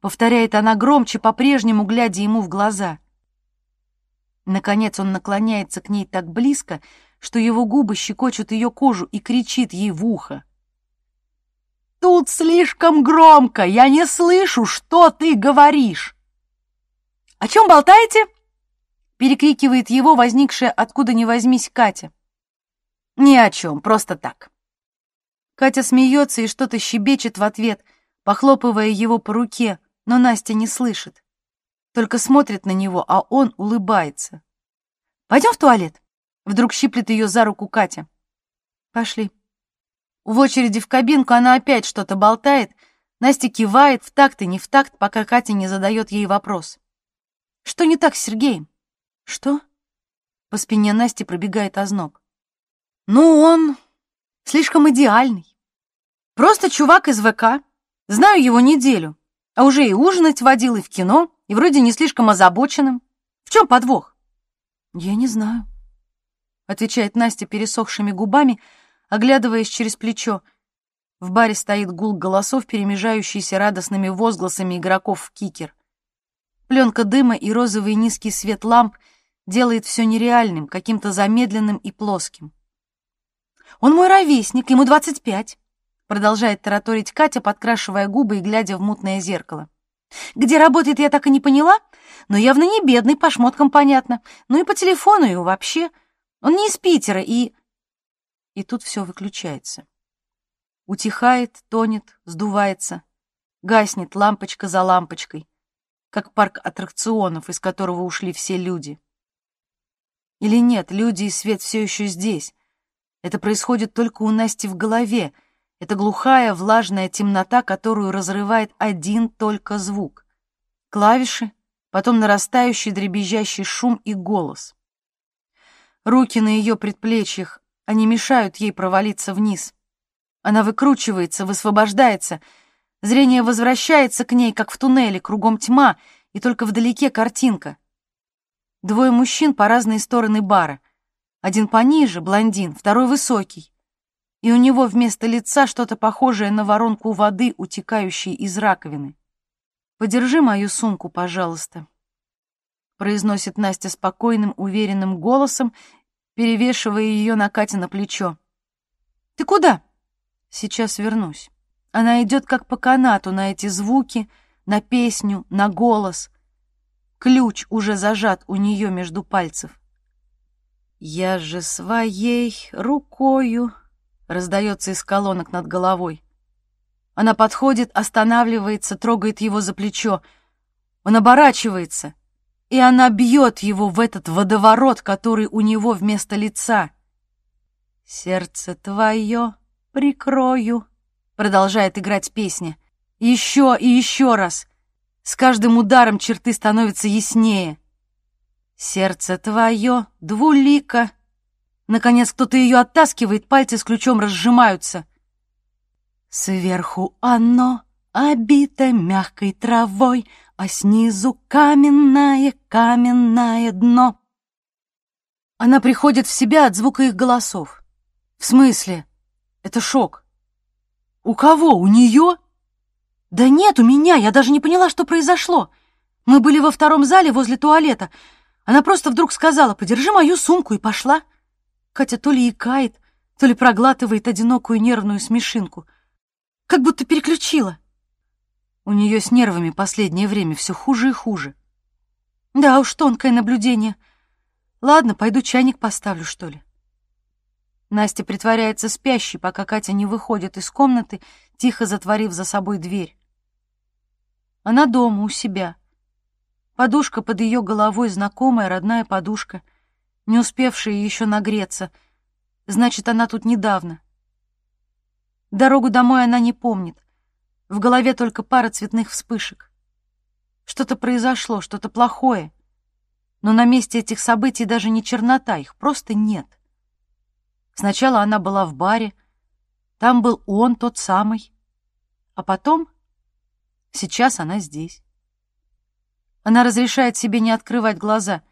Повторяет она громче, по-прежнему глядя ему в глаза. Наконец он наклоняется к ней так близко, что его губы щекочут ее кожу и кричит ей в ухо. «Тут слишком громко! Я не слышу, что ты говоришь!» «О чем болтаете?» — перекрикивает его возникшая откуда ни возьмись Катя. «Ни о чем, просто так». Катя смеется и что-то щебечет в ответ, похлопывая его по руке, но Настя не слышит. Только смотрит на него, а он улыбается. «Пойдем в туалет?» Вдруг щиплет ее за руку Катя. Пошли. В очереди в кабинку она опять что-то болтает. Настя кивает в такт и не в такт, пока Катя не задает ей вопрос. Что не так с Сергеем? Что? По спине Насти пробегает озноб. Ну, он слишком идеальный. Просто чувак из ВК. Знаю его неделю. А уже и ужинать водил, и в кино, и вроде не слишком озабоченным. В чем подвох? Я не знаю. — отвечает Настя пересохшими губами, оглядываясь через плечо. В баре стоит гул голосов, перемежающийся радостными возгласами игроков в кикер. Пленка дыма и розовый низкий свет ламп делает все нереальным, каким-то замедленным и плоским. «Он мой ровесник, ему двадцать пять», — продолжает тараторить Катя, подкрашивая губы и глядя в мутное зеркало. «Где работает, я так и не поняла, но явно не бедный, по шмоткам понятно, ну и по телефону, и вообще...» Он не из Питера, и... И тут все выключается. Утихает, тонет, сдувается. Гаснет лампочка за лампочкой, как парк аттракционов, из которого ушли все люди. Или нет, люди и свет все еще здесь. Это происходит только у Насти в голове. Это глухая, влажная темнота, которую разрывает один только звук. Клавиши, потом нарастающий дребезжащий шум и голос. Руки на ее предплечьях, они мешают ей провалиться вниз. Она выкручивается, высвобождается. Зрение возвращается к ней, как в туннеле, кругом тьма, и только вдалеке картинка. Двое мужчин по разные стороны бара. Один пониже, блондин, второй высокий. И у него вместо лица что-то похожее на воронку воды, утекающей из раковины. «Подержи мою сумку, пожалуйста», произносит Настя спокойным, уверенным голосом, перевешивая ее на Кате на плечо. «Ты куда?» «Сейчас вернусь». Она идет как по канату на эти звуки, на песню, на голос. Ключ уже зажат у нее между пальцев. «Я же своей рукою...» — раздается из колонок над головой. Она подходит, останавливается, трогает его за плечо. Он оборачивается — и она бьет его в этот водоворот, который у него вместо лица. «Сердце твое прикрою», — продолжает играть песня. Еще и еще раз. С каждым ударом черты становятся яснее. «Сердце твое двулико». Наконец кто-то ее оттаскивает, пальцы с ключом разжимаются. «Сверху оно обито мягкой травой», а снизу каменное, каменное дно. Она приходит в себя от звука их голосов. В смысле? Это шок. У кого? У нее? Да нет, у меня. Я даже не поняла, что произошло. Мы были во втором зале возле туалета. Она просто вдруг сказала, подержи мою сумку, и пошла. Катя то ли икает, то ли проглатывает одинокую нервную смешинку. Как будто переключила. У нее с нервами последнее время все хуже и хуже. Да уж, тонкое наблюдение. Ладно, пойду чайник поставлю, что ли. Настя притворяется спящей, пока Катя не выходит из комнаты, тихо затворив за собой дверь. Она дома, у себя. Подушка под ее головой, знакомая, родная подушка, не успевшая еще нагреться. Значит, она тут недавно. Дорогу домой она не помнит. В голове только пара цветных вспышек. Что-то произошло, что-то плохое. Но на месте этих событий даже не чернота, их просто нет. Сначала она была в баре, там был он, тот самый. А потом, сейчас она здесь. Она разрешает себе не открывать глаза,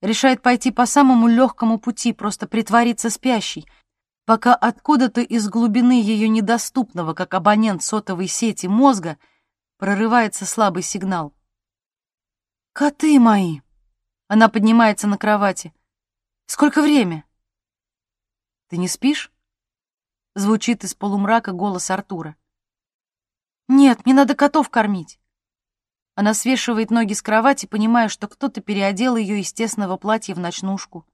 решает пойти по самому легкому пути, просто притвориться спящей, пока откуда-то из глубины ее недоступного, как абонент сотовой сети мозга, прорывается слабый сигнал. «Коты мои!» Она поднимается на кровати. «Сколько время?» «Ты не спишь?» Звучит из полумрака голос Артура. «Нет, мне надо котов кормить». Она свешивает ноги с кровати, понимая, что кто-то переодел ее из тесного платья в ночнушку.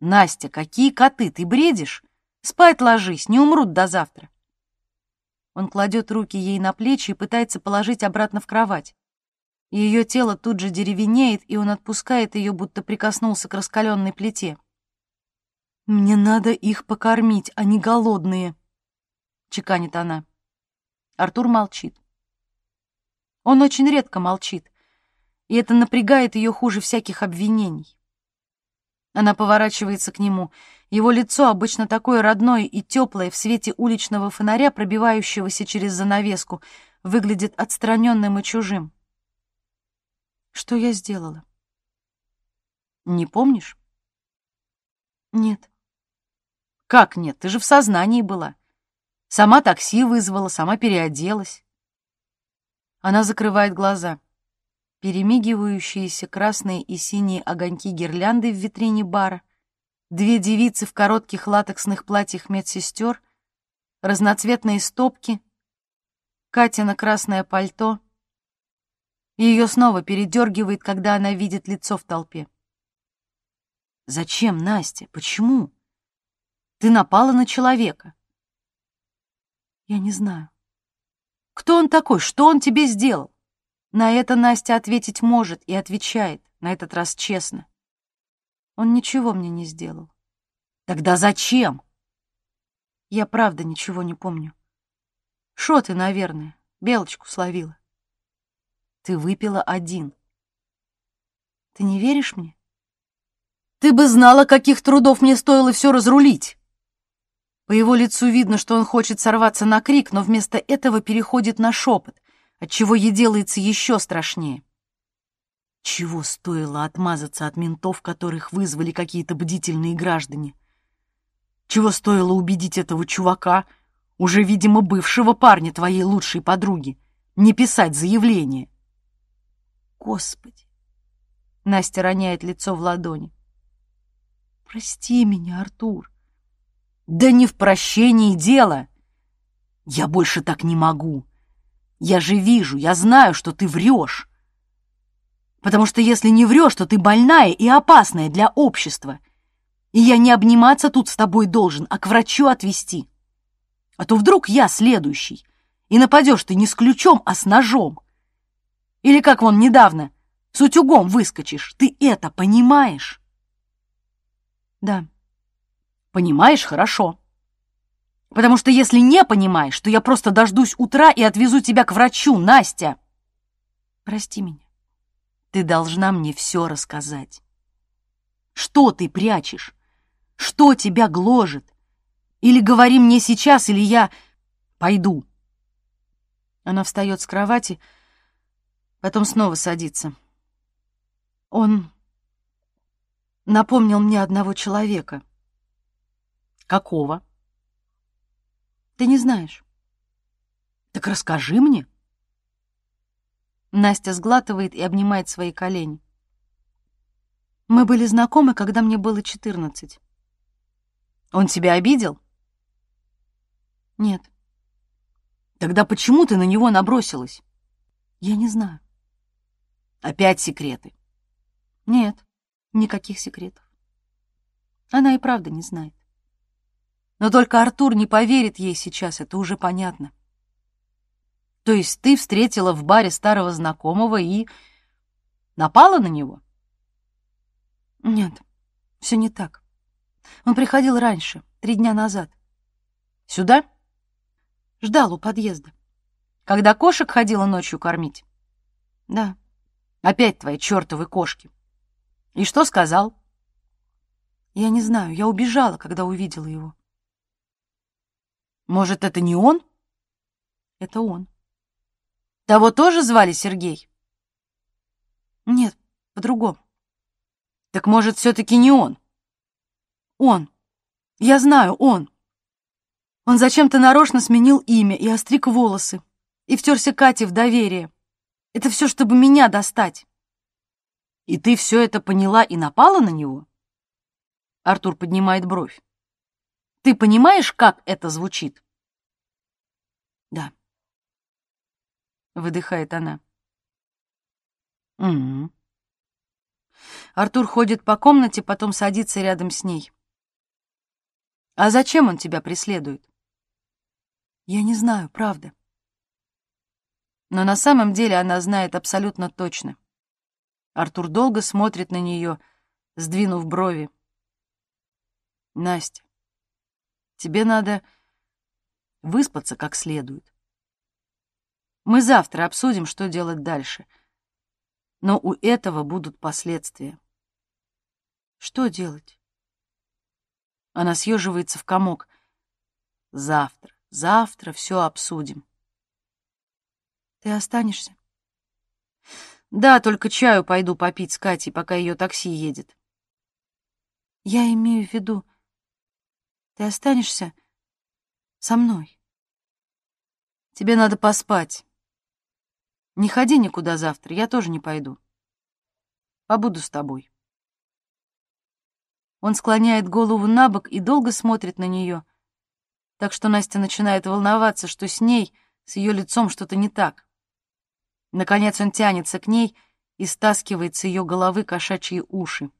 «Настя, какие коты? Ты бредишь? Спать ложись, не умрут до завтра». Он кладет руки ей на плечи и пытается положить обратно в кровать. Ее тело тут же деревенеет, и он отпускает ее, будто прикоснулся к раскаленной плите. «Мне надо их покормить, они голодные», — чеканит она. Артур молчит. Он очень редко молчит, и это напрягает ее хуже всяких обвинений. Она поворачивается к нему. Его лицо, обычно такое родное и теплое в свете уличного фонаря, пробивающегося через занавеску, выглядит отстраненным и чужим. Что я сделала? Не помнишь? Нет. Как нет? Ты же в сознании была. Сама такси вызвала, сама переоделась. Она закрывает глаза. Перемигивающиеся красные и синие огоньки гирлянды в витрине бара, две девицы в коротких латексных платьях медсестер, разноцветные стопки, Катя красное пальто. Ее снова передергивает, когда она видит лицо в толпе. «Зачем, Настя? Почему?» Ты напала на человека. Я не знаю. Кто он такой? Что он тебе сделал? На это Настя ответить может и отвечает, на этот раз честно. Он ничего мне не сделал. Тогда зачем? Я правда ничего не помню. Шо ты, наверное, белочку словила. Ты выпила один. Ты не веришь мне? Ты бы знала, каких трудов мне стоило все разрулить. По его лицу видно, что он хочет сорваться на крик, но вместо этого переходит на шепот, отчего ей делается еще страшнее. Чего стоило отмазаться от ментов, которых вызвали какие-то бдительные граждане? Чего стоило убедить этого чувака, уже, видимо, бывшего парня твоей лучшей подруги, не писать заявление? Господи! Настя роняет лицо в ладони. Прости меня, Артур. Да не в прощении дело. Я больше так не могу. Я же вижу, я знаю, что ты врешь. Потому что если не врешь, то ты больная и опасная для общества. И я не обниматься тут с тобой должен, а к врачу отвезти. А то вдруг я следующий, и нападешь ты не с ключом, а с ножом. Или как вон недавно, с утюгом выскочишь. Ты это понимаешь? Да. Понимаешь хорошо. Потому что если не понимаешь, то я просто дождусь утра и отвезу тебя к врачу, Настя. Прости меня. Ты должна мне все рассказать. Что ты прячешь? Что тебя гложет? Или говори мне сейчас, или я пойду. Она встает с кровати, потом снова садится. Он напомнил мне одного человека — Какого? Ты не знаешь. Так расскажи мне. Настя сглатывает и обнимает свои колени. Мы были знакомы, когда мне было четырнадцать. Он тебя обидел? Нет. Тогда почему ты на него набросилась? Я не знаю. Опять секреты? Нет, никаких секретов. Она и правда не знает. Но только Артур не поверит ей сейчас, это уже понятно. То есть ты встретила в баре старого знакомого и напала на него? Нет, все не так. Он приходил раньше, три дня назад. Сюда? Ждал у подъезда. Когда кошек ходила ночью кормить? Да. Опять твои чертовы кошки. И что сказал? Я не знаю, я убежала, когда увидела его. Может, это не он? Это он. Того тоже звали Сергей? Нет, по-другому. Так может, все-таки не он? Он. Я знаю, он. Он зачем-то нарочно сменил имя и остриг волосы, и втерся Кате в доверие. Это все, чтобы меня достать. И ты все это поняла и напала на него? Артур поднимает бровь. Ты понимаешь, как это звучит? Да. Выдыхает она. Угу. Артур ходит по комнате, потом садится рядом с ней. А зачем он тебя преследует? Я не знаю, правда. Но на самом деле она знает абсолютно точно. Артур долго смотрит на нее, сдвинув брови. Настя, тебе надо выспаться как следует. Мы завтра обсудим, что делать дальше. Но у этого будут последствия. Что делать? Она съеживается в комок. Завтра, завтра все обсудим. Ты останешься? Да, только чаю пойду попить с Катей, пока ее такси едет. Я имею в виду, ты останешься со мной. Тебе надо поспать. Не ходи никуда завтра, я тоже не пойду. Побуду с тобой. Он склоняет голову на бок и долго смотрит на нее, так что Настя начинает волноваться, что с ней, с ее лицом что-то не так. Наконец он тянется к ней и стаскивает с ее головы кошачьи уши.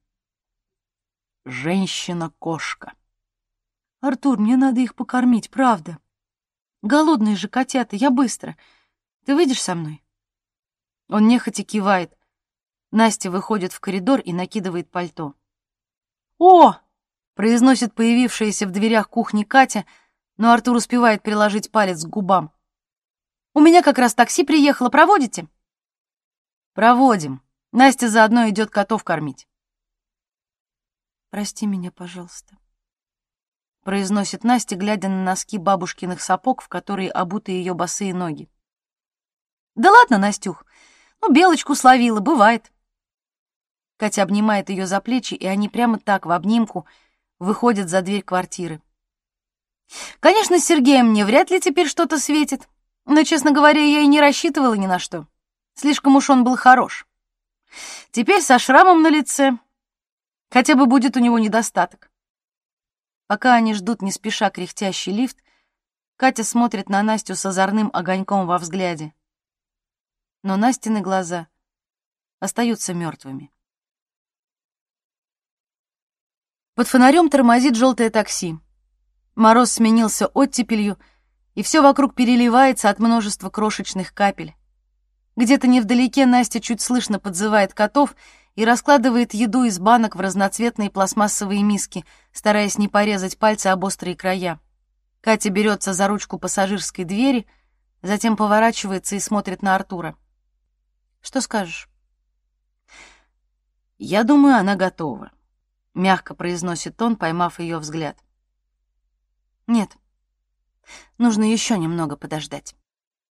Женщина-кошка. «Артур, мне надо их покормить, правда. Голодные же котята, я быстро. Ты выйдешь со мной?» Он нехотя кивает. Настя выходит в коридор и накидывает пальто. «О!» — произносит появившаяся в дверях кухни Катя, но Артур успевает приложить палец к губам. «У меня как раз такси приехало, проводите?» «Проводим. Настя заодно идет котов кормить». «Прости меня, пожалуйста», — произносит Настя, глядя на носки бабушкиных сапог, в которые обуты ее босые ноги. «Да ладно, Настюх, ну, белочку словила, бывает». Катя обнимает ее за плечи, и они прямо так, в обнимку, выходят за дверь квартиры. Конечно, с Сергеем мне вряд ли теперь что-то светит, но, честно говоря, я и не рассчитывала ни на что. Слишком уж он был хорош. Теперь со шрамом на лице хотя бы будет у него недостаток. Пока они ждут не спеша кряхтящий лифт, Катя смотрит на Настю с озорным огоньком во взгляде. Но Настины глаза остаются мертвыми. Под фонарем тормозит желтое такси. Мороз сменился оттепелью, и все вокруг переливается от множества крошечных капель. Где-то невдалеке Настя чуть слышно подзывает котов и раскладывает еду из банок в разноцветные пластмассовые миски, стараясь не порезать пальцы об острые края. Катя берется за ручку пассажирской двери, затем поворачивается и смотрит на Артура. «Что скажешь?» «Я думаю, она готова», — мягко произносит он, поймав ее взгляд. «Нет, нужно еще немного подождать».